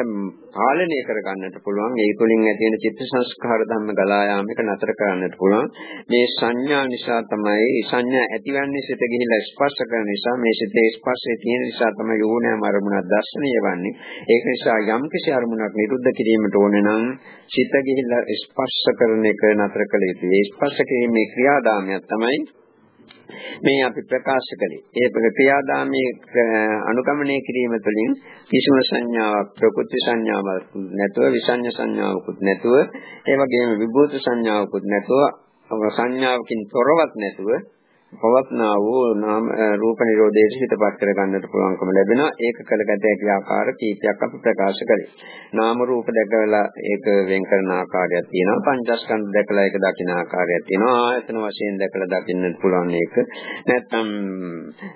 පාලනය කරගන්නට පුළුවන්. ඒ තුළින් ඇති වෙන චිත්ත සංස්කාර ධර්ම ගලා යාම එක නතර කරන්නට පුළුවන්. මේ සංඥා නිසා තමයි සංඥා ඇතිවන්නේ සිත ගිහිලා ස්පර්ශ කරන නිසා මේ සිතේ ස්පර්ශය තියෙන නිසා තමයි යෝනෑම අරමුණක් දැස්නේ වන්නේ. ඒක නිසා යම් කිසි අරමුණක් නිරුද්ධ කිරීමට ඕන නම් සිත ගිහිලා ස්පර්ශ කරන එක නතර කළ යුතුයි. ඒ ස්පර්ශ කිරීමේ ක්‍රියාදාමයක් තමයි මේ අපි ප්‍රකාශ කළේ. ඒ ක්‍රියාදාමයේ අනුගමනය කිරීම තුළින් කිසිම සංඥාවක් ප්‍රකෘති සංඥාවක් නැතුව විසඤ්ඤ සංඥාවකුත් නැතුව ඒ වගේම විභූත සංඥාවකුත් නැතුව සංඥාවකින් තොරවත් නැතුව පවත්නා වූ නාම රූප නිරෝධයේ හිතපත් කර ගන්නට පුළුවන්කම ලැබෙනවා. ඒක කළගත හැකි ආකාර කීපයක් අපි ප්‍රකාශ කළේ. නාම රූප දැකලා ඒක වෙන් කරන ආකාරයක් තියෙනවා. පංචස්කන්ධ දැකලා ඒක දකින ආකාරයක් තියෙනවා. ආයතන වශයෙන් දැකලා දකින්න පුළුවන් ඒක. නැත්නම්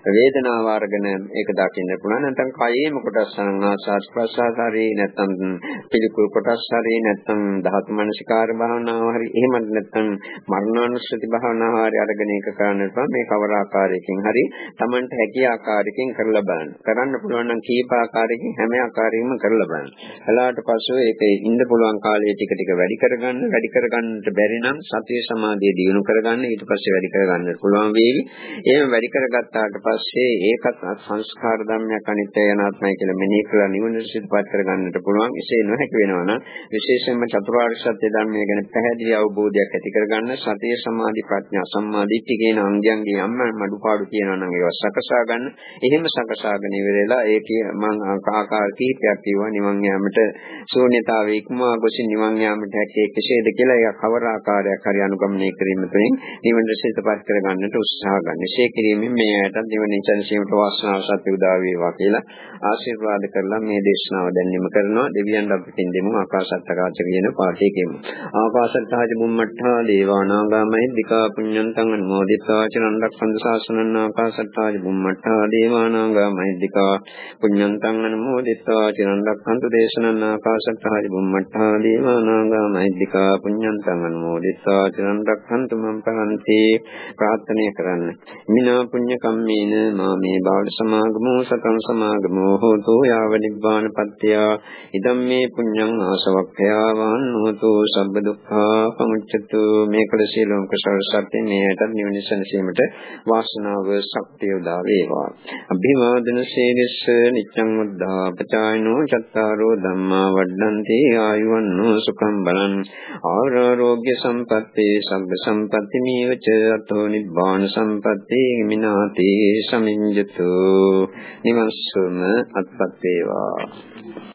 වේදනාව අරගෙන ඒක දකින්න පුළුවන්. නැත්නම් කයේම කොටස් ආස්වාස් ප්‍රසආසාරේ නැත්නම් පිළිකුල් කොටස් හරි නැත්නම් ධාතු මනසිකාර භාවනාව හරි එහෙම නැත්නම් මරණානුස්සති භාවනාව හරි අරගෙන ඒක කරන්න පුළුවන් මේ කවර ආකාරයකින් හරි Tamanට හැකි ආකාරයකින් කරලා බලන්න. කරන්න පුළුවන් නම් කීප ආකාරයකින් හැම ආකාරයකින්ම කරලා බලන්න. කළාට පස්සේ ඒක ඉන්න පුළුවන් කාලය ටික ටික වැඩි කරගන්න, වැඩි කරගන්නට බැරි නම් සතිය සමාධිය දියුණු කරගන්න ඊට පස්සේ වැඩි කරගන්න පුළුවන් වේවි. එහෙම වැඩි කරගත්තාට පස්සේ ඒකත් සංස්කාර ධර්මයක් අනිත්‍ය යනාත්මයි කියලා මෙනෙහි කරලා නිවන සිද්ධපත් කරගන්නට පුළුවන්. එසේ නොහැකි වෙනවා නම් විශේෂයෙන්ම චතුරාර්ය සත්‍ය ධර්මය ගැන පැහැදිලි අවබෝධයක් ඇති කරගන්න සතිය සමාධි ප්‍රඥා සම්මාදිට්ඨිය කියන අංගයන් තමන්ගේ අම්මා මඩුපාඩු කියනවා නම් ඒවා සකසා ගන්න. එහෙම සකසාගෙන ඉවරලා ඒකේ මම ආකාර කිහිපයක් කියවා නිවන් යාමට ශූන්‍යතාවයේ ඉක්මවා ගොසින් නිවන් යාමට හැකේ කෙසේද කියලා ඒක කවර ආකාරයක් හරි අනුගමනය කිරීම තුළින් නිවන රසයටපත් කර ගන්නට උත්සාහ ගන්න. ඒ කිරීමෙන් මේ ඇයටත් නිවනින් සැනසීමට වාසනාව සත්‍ය උදා වේවා කියලා ආශිර්වාද කරලා මේ දේශනාව දැන්වීම කරනවා. දෙවියන් අපිටින් දෙමු ආකාශත්කාච කියන පාඨය කියමු. ආකාශත්තාජ බුම්මඨා දේවානාගාමයි දිකා පුඤ්ඤන්තං අනුමෝදිතා චිරන් රක්ඛන්තු ශාසනං ආකාශට්ටාජ බුම්මට්ටා දේවානාගා මහිද්దికා පුඤ්ඤන්තං අනුමෝදිත්වා චිරන් රක්ඛන්තු දේශනං ආකාශට්ටාජ බුම්මට්ටා දේවානාගා මහිද්దికා පුඤ්ඤන්තං අනුමෝදිත්වා චිරන් රක්ඛන්තු මම් පරන්ති ප්‍රාර්ථනා කරන්න. මිනා පුඤ්ඤ කම්මේන මා මේ බාල සමාගමෝ සතං සමාගමෝ හෝතු යාව නිබ්බාන පත්‍ය ඉදම් මේ පුඤ්ඤං ආසවක්ඛයා වහන් හෝතු සබ්බ දුක්ඛා පමුච්ඡතු මේ කළ සීලෝක සරසත්තේ මේට නිවනසන සීම කිරීමට වාසනාව ශක්තිය උදා වේවා. අභිවාදන සේනස්ස නිච්ඡං උද්ධා පචායනෝ චත්තාරෝ ධම්මා වඩ්ඩන්ති ආයුවන්නෝ සුඛං බලං. ආරෝග්‍ය සම්පatti සග්ග සම්පatti මේවච අතෝ නිබ්බාන සම්පatti මිනාති සමිඤ්ජතු. නිවස්සුම අත්පත් වේවා.